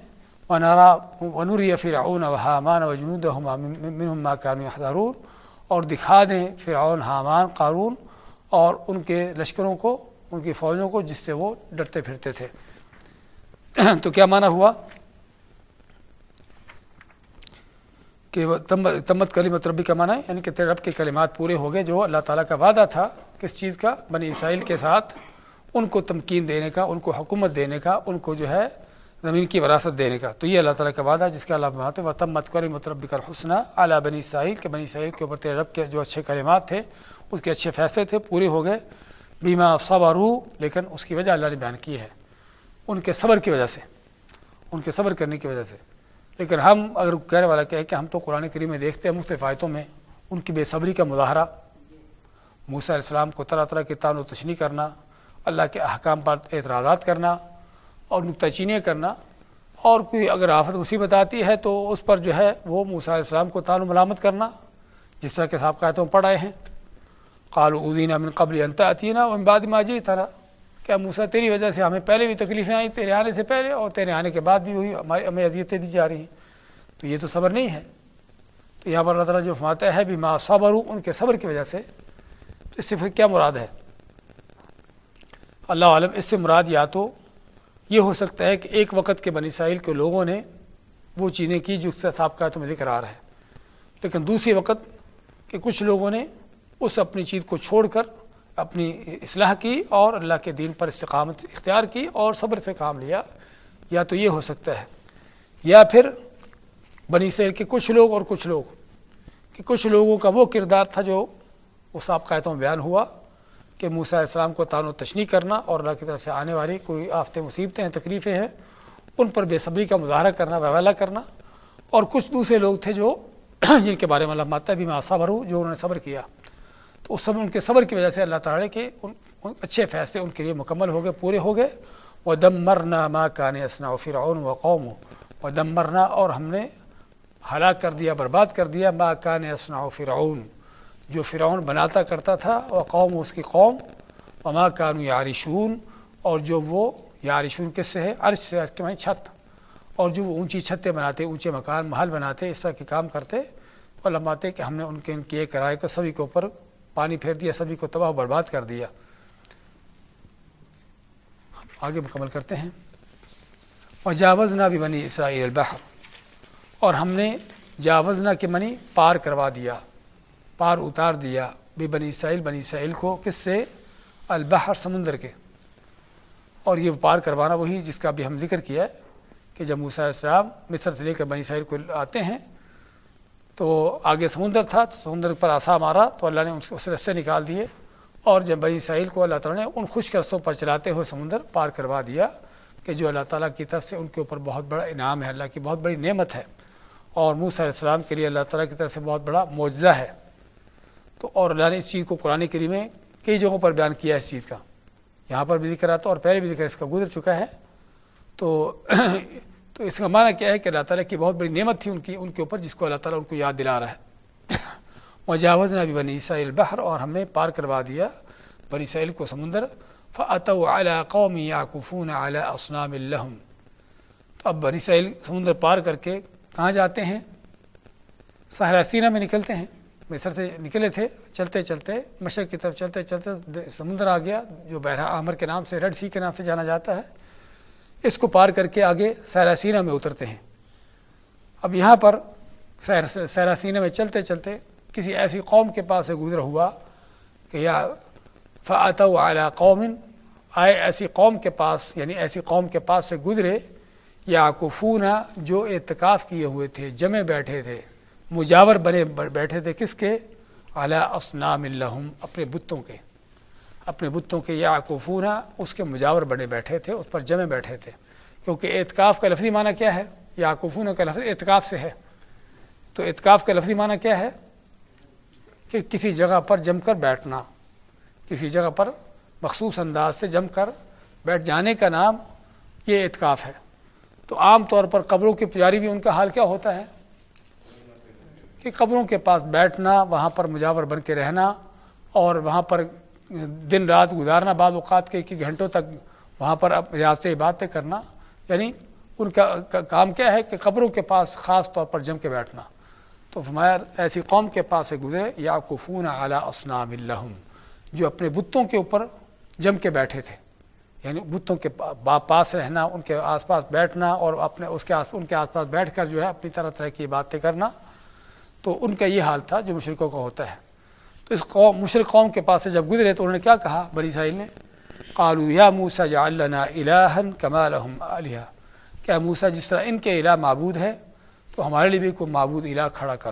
ونرا ونوری فرعون و حامان و جنود منہم ما کانوا یحذرون اور دکھا دیں فرعون حامان قارون اور ان کے لشکروں کو، ان کی فوجوں کو جس سے وہ ڈرتے پھرتے تھے۔ تو کیا معنی ہوا؟ کہ تمت کلیمت ربی کا معنی ہے یعنی کہ تیرے رب کے کلمات پورے ہو گئے، جو اللہ تعالیٰ کا وعدہ تھا کس چیز کا؟ بنی اسرائیل کے ساتھ، ان کو تمکین دینے کا، ان کو حکومت دینے کا، ان کو جو ہے زمین کی وراثت دینے کا۔ تو یہ اللہ تعالیٰ کا وعدہ جس کا اللہ بات و تمت کلیمت ربی کا حسنہ اعلیٰ بنی اسرائیل کے بنی اسرائیل کے اوپر تیرے رب کے جو اچھے کلمات تھے، اس کے اچھے فیصلے تھے، پورے ہو گئے۔ بیما صبر لیکن اس کی وجہ اللہ نے بیان کی ہے، ان کے صبر کی وجہ سے۔ ان کے صبر کرنے کی وجہ سے۔ لیکن ہم اگر کہنے والا کہے کہ ہم تو قرآن کریم میں دیکھتے ہیں، مختلف آیتوں میں ان کی بے صبری کا مظاہرہ، موسیٰ علیہ السلام کو طرح طرح کی تان و تشنی کرنا، اللہ کے احکام پر اعتراضات کرنا اور نکتہ چینیاں کرنا، اور کوئی اگر آفت مصیبت آتی ہے تو اس پر جو ہے وہ موسیٰ علیہ السلام کو تان و ملامت کرنا، جس طرح کے صاحب قائدوں پڑھ آئے ہیں۔ قالو ادین امن قبل انتا عطینہ بعد ماجی طرح کیا موسا تیری وجہ سے ہمیں پہلے بھی تکلیفیں آئیں، تیرے آنے سے پہلے اور تیرے آنے کے بعد بھی وہی ہماری ہمیں اذیتیں دی جا رہی ہیں۔ تو یہ تو صبر نہیں ہے۔ تو یہاں پر اللہ تعالیٰ جو فرماتا ہے بھی ماں صبر ہوں ان کے صبر کی وجہ سے۔ تو اس سے پھر کیا مراد ہے؟ اللہ عالم، اس سے مراد یا تو یہ ہو سکتا ہے کہ ایک وقت کے بنی ساحل کے لوگوں نے وہ چیزیں کی جو صاحب کا تمہیں ذکر آ رہا ہے۔ لیکن دوسری وقت کہ کچھ لوگوں نے اس اپنی چیز کو چھوڑ کر اپنی اصلاح کی اور اللہ کے دین پر استقامت اختیار کی اور صبر سے کام لیا، یا تو یہ ہو سکتا ہے، یا پھر بنی سیر کے کچھ لوگ اور کچھ لوگ، کہ کچھ لوگوں کا وہ کردار تھا جو اس آبقائتوں میں بیان ہوا کہ موسیٰ السلام کو تعین و تشنی کرنا اور اللہ کی طرف سے آنے والی کوئی آفتے مصیبتیں ہیں، تکلیفیں ہیں، ان پر بے صبری کا مظاہرہ کرنا وویلا کرنا۔ اور کچھ دوسرے لوگ تھے جو جن کے بارے میں اللہ ماتا بھی میں صبر ہوں، جو انہوں نے صبر کیا۔ تو اس سب ان کے صبر کی وجہ سے اللہ تعالیٰ کے ان اچھے فیصلے ان کے لیے مکمل ہو گئے، پورے ہو گئے۔ وہ دم مرنا ماں کان اسنا و فرعون و قوم و دم مرنا اور ہم نے ہلاک کر دیا، برباد کر دیا۔ ماں کان اسنا و فرعون۔ جو فرعون بناتا کرتا تھا وہ قوم، اس کی قوم۔ و ماں کان یارشون اور جو وہ یارشون کس سے ہے؟ عرش سے، عرش کے چھت۔ اور جو وہ اونچی چھتیں بناتے، اونچے مکان، محل بناتے، اس طرح کے کام کرتے اور لمباتے کہ ہم نے ان کے ان کے کرائے کو، سبھی کے اوپر پانی پھیر دیا، سبھی کو تباہ و برباد کر دیا۔ آگے مکمل کرتے ہیں۔ اور جاوزنا بھی بنی اسرائیل البحر۔ اور ہم نے جاوزنا کے منی پار کروا دیا، پار اتار دیا بھی بنی اسرائیل بنی اسرائیل کو کس سے؟ البحر سمندر کے۔ اور یہ پار کروانا وہی جس کا بھی ہم ذکر کیا ہے کہ جب موسیٰ السلام مصر سے لے کر بنی اسرائیل کو آتے ہیں تو آگے سمندر تھا، تو سمندر پر آسا مارا، تو اللہ نے اس رسے نکال دیے اور جب بنی اسرائیل کو اللہ تعالیٰ نے ان خشک رستوں پر چلاتے ہوئے سمندر پار کروا دیا کہ جو اللہ تعالیٰ کی طرف سے ان کے اوپر بہت بڑا انعام ہے، اللہ کی بہت بڑی نعمت ہے اور موسیٰ علیہ السلام کے لیے اللہ تعالیٰ کی طرف سے بہت بڑا معجزہ ہے۔ تو اور اللہ نے اس چیز کو قرآن کریم میں کئی جگہوں پر بیان کیا ہے اس چیز کا۔ یہاں پر بھی ذکر آتا اور پہلے بھی ذکر اس کا گزر چکا ہے۔ تو تو اس کا معنی کیا ہے کہ اللہ تعالیٰ کی بہت بڑی نعمت تھی ان کی، ان کے اوپر، جس کو اللہ تعالیٰ ان کو یاد دلا رہا ہے۔ مجاوز نے ابھی بنی عیسیٰ بحر اور ہم نے پار کروا دیا بنی اسرائیل کو سمندر۔ فعطوا علی قوم یعکفون علی اصنام الحم تو اب بنی اسرائیل سمندر پار کر کے کہاں جاتے ہیں؟ سہرا سینہ میں نکلتے ہیں۔ مصر سے نکلے تھے۔ چلتے چلتے، مشرق کی طرف چلتے چلتے، سمندر آ گیا، جو بحرہ عامر کے نام سے ریڈ سی کے نام سے جانا جاتا ہے۔ اس کو پار کر کے آگے سیراسینہ میں اترتے ہیں۔ اب یہاں پر سیراسینہ میں چلتے چلتے کسی ایسی قوم کے پاس سے گزر ہوا کہ یا فعت اعلیٰ قوم، آئے ایسی قوم کے پاس یعنی ایسی قوم کے پاس سے گزرے یا کفونا جو اعتکاف کیے ہوئے تھے، جمے بیٹھے تھے۔ مجاور بنے، بیٹھے تھے کس کے؟ اعلیٰ اسنام الحم اپنے بتوں کے۔ اپنے بتوں کے یا کفونا اس کے مجاور بنے بیٹھے تھے، اس پر جمے بیٹھے تھے۔ کیونکہ اعتکاف کا لفظی معنی کیا ہے؟ یا کفون کا لفظ اعتکاف سے ہے۔ تو اعتکاف کا لفظی معنی کیا ہے؟ کہ کسی جگہ پر جم کر بیٹھنا، کسی جگہ پر مخصوص انداز سے جم کر بیٹھ جانے کا نام یہ اعتکاف ہے۔ تو عام طور پر قبروں کی پجاری بھی ان کا حال کیا ہوتا ہے؟ کہ قبروں کے پاس بیٹھنا، وہاں پر مجاور بن کے رہنا اور وہاں پر دن رات گزارنا بعض اوقات کے گھنٹوں تک وہاں پر ریاست عبادتیں کرنا یعنی ان کا کام کیا ہے کہ قبروں کے پاس خاص طور پر جم کے بیٹھنا۔ تو فرمایا ایسی قوم کے پاس سے گزرے یا کفون اعلیٰ اسلام الحم جو اپنے بتوں کے اوپر جم کے بیٹھے تھے۔ یعنی بتوں کے پاس رہنا، ان کے آس پاس بیٹھنا اور اپنے اس کے آس، ان کے آس پاس بیٹھ کر جو ہے اپنی طرح طرح کی باتیں کرنا۔ تو ان کا یہ حال تھا جو مشرقوں کا ہوتا ہے۔ تو اس قوم مشرق قوم کے پاس سے جب گزرے تو انہوں نے کیا کہا؟ بڑی ساحل نے قالو یا موسا جا اللہ الہن کمال علیہ کیا موسا جس طرح ان کے الہ معبود ہے تو ہمارے لیے بھی کوئی معبود الہ کھڑا کر۔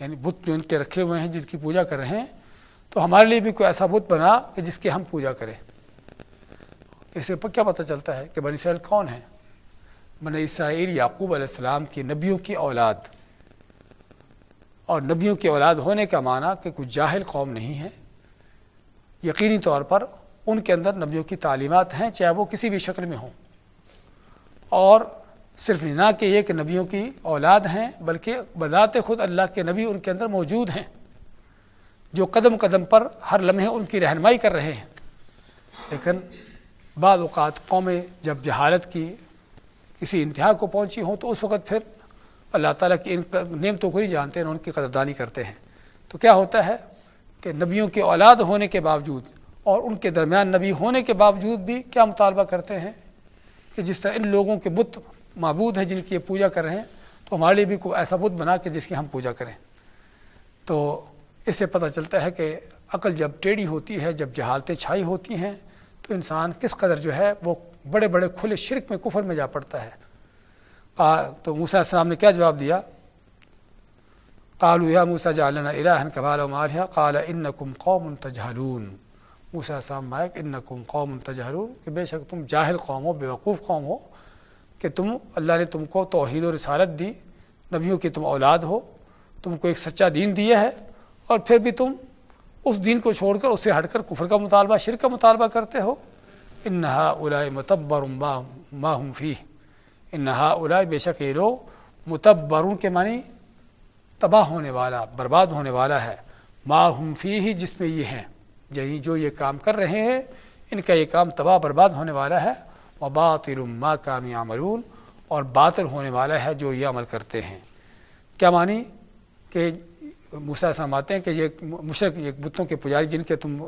یعنی بت جو ان کے رکھے ہوئے ہیں، جن کی پوجا کر رہے ہیں، تو ہمارے لیے بھی کوئی ایسا بت بنا کہ جس کی ہم پوجا کریں۔ اس سے کیا پتہ چلتا ہے کہ بنی اسرائیل کون ہے بنی اسرائیل یعقوب علیہ السلام کی نبیوں کی اولاد۔ اور نبیوں کی اولاد ہونے کا معنی کہ کچھ جاہل قوم نہیں ہے۔ یقینی طور پر ان کے اندر نبیوں کی تعلیمات ہیں، چاہے وہ کسی بھی شکل میں ہوں۔ اور صرف نہ کہ یہ کہ نبیوں کی اولاد ہیں، بلکہ بذات خود اللہ کے نبی ان کے اندر موجود ہیں، جو قدم قدم پر ہر لمحے ان کی رہنمائی کر رہے ہیں۔ لیکن بعض اوقات قومیں جب جہالت کی کسی انتہا کو پہنچی ہوں تو اس وقت پھر اللہ تعالیٰ کی ان نعمتوں کو ہی جانتے ہیں ان کی قدردانی کرتے ہیں۔ تو کیا ہوتا ہے کہ نبیوں کی اولاد ہونے کے باوجود اور ان کے درمیان نبی ہونے کے باوجود بھی کیا مطالبہ کرتے ہیں کہ جس طرح ان لوگوں کے بت معبود ہیں جن کی یہ پوجا کر رہے ہیں، تو ہمارے لیے بھی کوئی ایسا بت بنا کہ جس کی ہم پوجا کریں۔ تو اس سے پتہ چلتا ہے کہ عقل جب ٹیڑھی ہوتی ہے، جب جہالتیں چھائی ہوتی ہیں، تو انسان کس قدر جو ہے وہ بڑے بڑے کھلے شرک میں، کفر میں جا پڑتا ہے۔ تو موسا السلام نے کیا جواب دیا؟ قالوا یا موسا جعلنا الہن کمال مالہ قال انکم قوم تجہلون۔ موسا السلام مائک، انکم قوم تجہلون، کہ بے شک تم جاہل قوم ہو، بیوقوف قوم ہو، کہ تم، اللہ نے تم کو توحید و رسالت دی، نبیوں کی تم اولاد ہو، تم کو ایک سچا دین دیا ہے، اور پھر بھی تم اس دین کو چھوڑ کر، اس سے ہٹ کر کفر کا مطالبہ، شرک کا مطالبہ کرتے ہو۔ انہا اولائے متبر ما ماہم فی انہا اولائے بے شک یہ لوگ متبرون کے معنی تباہ ہونے والا، برباد ہونے والا ہے۔ ماہم فی ہی جس میں یہ ہیں۔ یعنی جو یہ کام کر رہے ہیں، ان کا یہ کام تباہ برباد ہونے والا ہے۔ وہ باطل ما کام عملون اور باطل ہونے والا ہے جو یہ عمل کرتے ہیں۔ کیا مانی کہ موسا سماتے ہیں کہ یہ مشرق، یہ بتوں کے پجاری جن کے تم،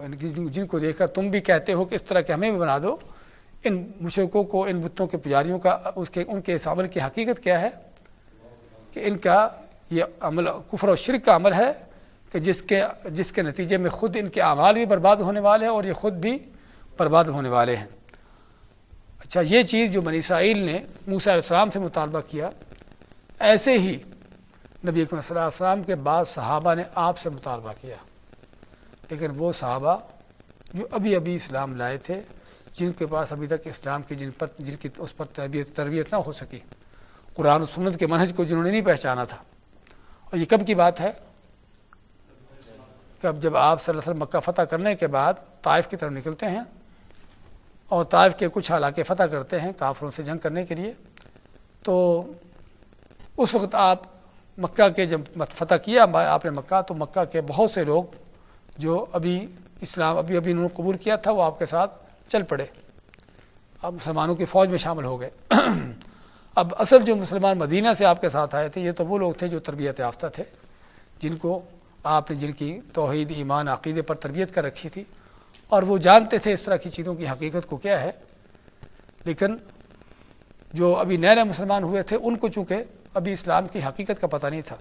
جن کو دیکھ کر تم بھی کہتے ہو کہ اس طرح کے ہمیں بھی بنا دو۔ ان مشرقوں کو، ان بتوں کے پجاریوں کا، اس کے، ان کے اس عمل کی حقیقت کیا ہے؟ کہ ان کا یہ عمل، کفر و شرک کا عمل ہے کہ جس کے جس کے نتیجے میں خود ان کے اعمال بھی برباد ہونے والے ہیں اور یہ خود بھی برباد ہونے والے ہیں۔ اچھا یہ چیز جو بنی اسرائیل نے موسیٰ علیہ السلام سے مطالبہ کیا، ایسے ہی نبی اکمل صلی اللہ علیہ وسلم کے بعد صحابہ نے آپ سے مطالبہ کیا۔ لیکن وہ صحابہ جو ابھی ابھی اسلام لائے تھے جن کے پاس ابھی تک اسلام کی جن پر جن کی اس پر تربیت تربیت نہ ہو سکی، قرآن و سنت کے منہج کو جنہوں نے نہیں پہچانا تھا۔ اور یہ کب کی بات ہے؟ کہ اب جب آپ صلی اللہ علیہ وسلم مکہ فتح کرنے کے بعد طائف کی طرف نکلتے ہیں اور طائف کے کچھ علاقے فتح کرتے ہیں کافروں سے جنگ کرنے کے لیے، تو اس وقت آپ مکہ کے جب فتح کیا آپ نے مکہ، تو مکہ کے بہت سے لوگ جو ابھی اسلام ابھی ابھی انہوں نے قبول کیا تھا وہ آپ کے ساتھ چل پڑے۔ اب مسلمانوں کی فوج میں شامل ہو گئے۔ اب اصل جو مسلمان مدینہ سے آپ کے ساتھ آئے تھے، یہ تو وہ لوگ تھے جو تربیت یافتہ تھے، جن کو آپ نے، جن کی توحید، ایمان، عقیدے پر تربیت کر رکھی تھی۔ اور وہ جانتے تھے اس طرح کی چیزوں کی حقیقت کو کیا ہے۔ لیکن جو ابھی نئے نئے مسلمان ہوئے تھے، ان کو چونکہ ابھی اسلام کی حقیقت کا پتہ نہیں تھا۔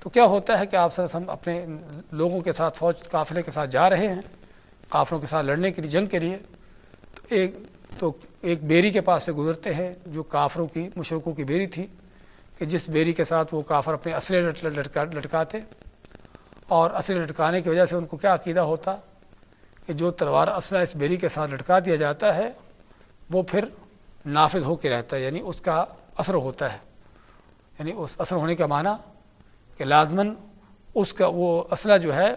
تو کیا ہوتا ہے کہ آپ سر ہم اپنے لوگوں کے ساتھ، فوج قافلے کے ساتھ جا رہے ہیں، قافلوں کے ساتھ لڑنے کے لیے، جنگ کے لیے۔ ایک تو ایک بیری کے پاس سے گزرتے ہیں جو کافروں کی مشرقوں کی بیری تھی کہ جس بیری کے ساتھ وہ کافر اپنے اسلے لٹکا لٹکاتے اور اسلے لٹکانے کی وجہ سے ان کو کیا عقیدہ ہوتا کہ جو تلوار اسلحہ اس بیری کے ساتھ لٹکا دیا جاتا ہے، وہ پھر نافذ ہو کے رہتا ہے یعنی اس کا اثر ہوتا ہے۔ یعنی اس اثر ہونے کا معنی کہ لازمن اس کا وہ اسلحہ جو ہے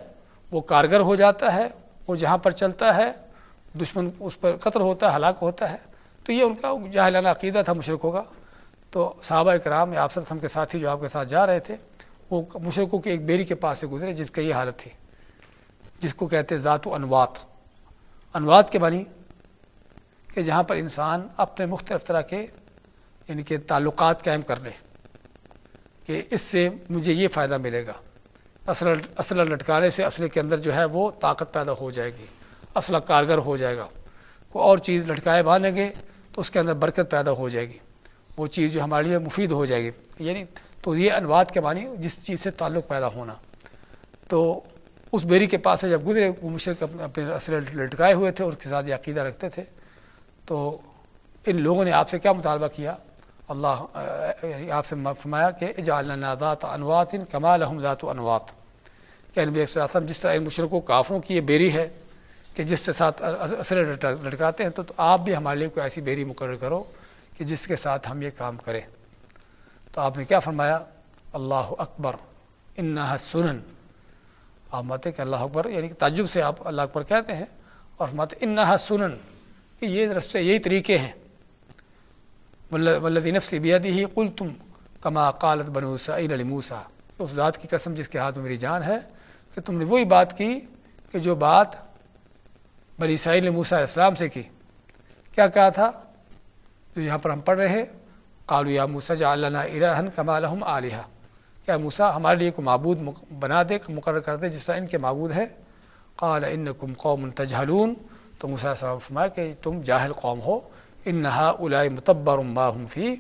وہ کارگر ہو جاتا ہے، وہ جہاں پر چلتا ہے دشمن اس پر قتل ہوتا ہے، ہلاک ہوتا ہے۔ تو یہ ان کا جاہلانہ عقیدہ تھا مشرقوں کا تو صحابہ کرام یا افسر سم کے ساتھی جو آپ کے ساتھ جا رہے تھے، وہ مشرقوں کے ایک بیری کے پاس سے گزرے، جس کا یہ حالت تھی، جس کو کہتے ذات و انوات۔ انوات کے بنی کہ جہاں پر انسان اپنے مختلف طرح کے یعنی کہ تعلقات قائم کر لے، کہ اس سے مجھے یہ فائدہ ملے گا۔ اصل اصل لٹکانے سے اصل کے اندر جو ہے وہ طاقت پیدا ہو جائے گی۔ اصل کارگر ہو جائے گا۔ کوئی اور چیز لٹکائے باندھیں گے تو اس کے اندر برکت پیدا ہو جائے گی۔ وہ چیز جو ہمارے لیے مفید ہو جائے گی۔ یعنی تو یہ انواد کے معنی جس چیز سے تعلق پیدا ہونا۔ تو اس بیری کے پاس سے جب گزرے، وہ مشرق اپنے اصل لٹکائے ہوئے تھے اور اس کے ساتھ یہ عقیدہ رکھتے تھے۔ تو ان لوگوں نے آپ سے کیا مطالبہ کیا؟ اللہ یعنی آپ سے فرمایا کہ ذات انوات ان کمال ذات و انوات۔ کہ نبی وسلم، جس طرح ان مشرقوں، کافروں کی یہ بیری ہے کہ جس سے ساتھ اثر لٹکاتے ہیں تو آپ بھی ہمارے لیے کوئی ایسی بیری مقرر کرو کہ جس کے ساتھ ہم یہ کام کریں۔ تو آپ نے کیا فرمایا؟ اللہ اکبر، انہا سنن۔ آپ ماتے کہ اللہ اکبر یعنی کہ تعجب سے آپ اللہ اکبر کہتے ہیں اور فرماتے انہا سنن، کہ یہ رستے یہی طریقے ہیں۔ ولدی نفسی بیادی ہی کل تم کما قالت بنوسا علی موسا اس ذات کی قسم جس کے ہاتھ میں میری جان ہے، کہ تم نے وہی بات کی کہ جو بات بنی سعید نے موسا اسلام سے کی۔ کیا کہا تھا؟ جو یہاں پر ہم پڑھ رہے ہیں قالو یا موسا جا اللہ ارحن کمالحم علیہ کیا موسا ہمارے لیے کو معبود بنا دے، مقرر کر دے، جس طرح ان کے معبود ہے قال ان کم قوم تجہلون۔ تو موسا السلام فرمایا کہ تم جاہل قوم ہو۔ ان نہا الائے متبر ہم فی۔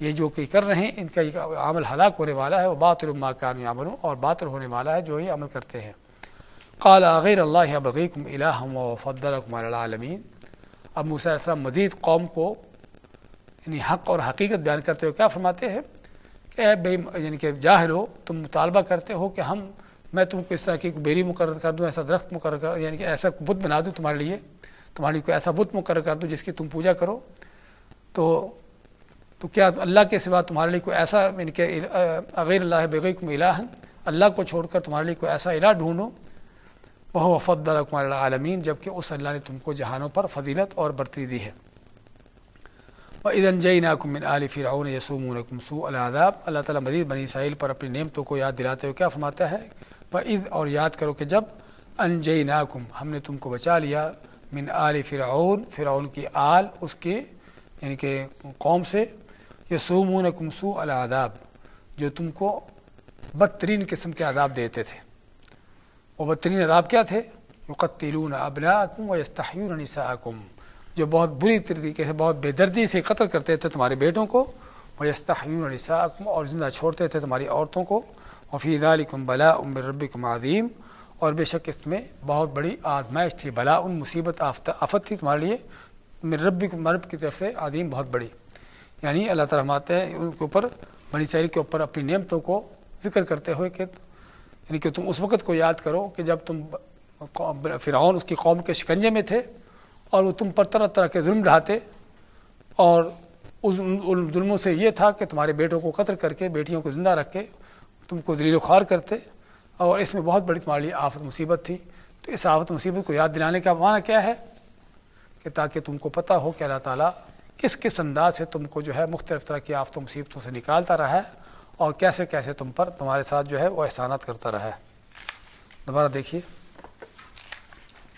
یہ جو کہ کر رہے ہیں، ان کا عمل ہلاک ہونے والا ہے۔ وہ بات الما کان عمل اور باطل ہونے والا ہے جو یہ عمل کرتے ہیں۔ قال غیر اللہ بغیکم الہم و فضلکم علی العالمین اب موسیٰ علیہ السلام مزید قوم کو یعنی حق اور حقیقت بیان کرتے ہوئے کیا فرماتے ہیں کہ اے بے یعنی کہ جاہل ہو، تم مطالبہ کرتے ہو کہ ہم، میں تم کو اس طرح کی بیری مقرر کر دوں، ایسا درخت مقرر کر یعنی کہ ایسا بت بنا دوں تمہارے لیے، تمہاری کوئی ایسا بت مقرر کر دوں جس کی تم پوجا کرو۔ تو تو کیا اللہ کے سوا تمہارے لیے کوئی ایسا یعنی کہ غیر اللہ بغیکم الہ اللہ کو چھوڑ کر تمہارے لیے کوئی ایسا الہ ڈھونڈو؟ وہ وفد عالمین جبکہ اس اللہ نے تم کو جہانوں پر فضیلت اور برتری دی ہے۔ وہ ادن جئی ناکمن علی فرعون یسوم سو العذاب، اللہ تعالیٰ مزید بنی اسرائیل پر اپنی نعمتوں کو یاد دلاتے ہوئے کیا فرماتا ہے؟ وہ عید اور یاد کرو کہ جب ان جئی ناکم ہم نے تم کو بچا لیا من آل فرعون فرعون کی آل اس کے یعنی کہ قوم سے یسومون سو العذاب، جو تم کو بدترین قسم کے عذاب دیتے تھے۔ وہ بدترین عذاب کیا تھے؟ یقتلون ابناکم و یستحیون نساءکم جو بہت بری طریقے سے بہت بے دردی سے قتل کرتے تھے تمہارے بیٹوں کو وہ یستحیون نساءکم اور زندہ چھوڑتے تھے تمہاری عورتوں کو۔ وفی ذالکم بلا ام ربکم عظیم۔ اور بے شک اس میں بہت بڑی آزمائش تھی بلا ان مصیبت آفت تھی تمہارے لیے۔ میرے رب مرب کی طرف سے عظیم، بہت بڑی۔ یعنی اللہ تعالیٰ ماتے ہیں، ان کے اوپر، بنی چہری کے اوپر اپنی نعمتوں کو ذکر کرتے ہوئے کہ یعنی کہ تم اس وقت کو یاد کرو کہ جب تم فرعون اس کی قوم کے شکنجے میں تھے اور وہ تم پر طرح طرح کے ظلم ڈھاتے اور اس ظلموں سے یہ تھا کہ تمہارے بیٹوں کو قتل کر کے بیٹیوں کو زندہ رکھ کے تم کو ذلیل و خوار کرتے اور اس میں بہت بڑی تمہارے لیے آفت مصیبت تھی۔ تو اس آفت مصیبت کو یاد دلانے کا معنی کیا ہے کہ تاکہ تم کو پتہ ہو کہ اللہ تعالیٰ کس کس انداز سے تم کو جو ہے مختلف طرح کی آفت و مصیبتوں سے نکالتا رہا ہے۔ اور کیسے کیسے تم پر تمہارے ساتھ جو ہے وہ احسانات کرتا رہا ہے۔ دوبارہ دیکھیے۔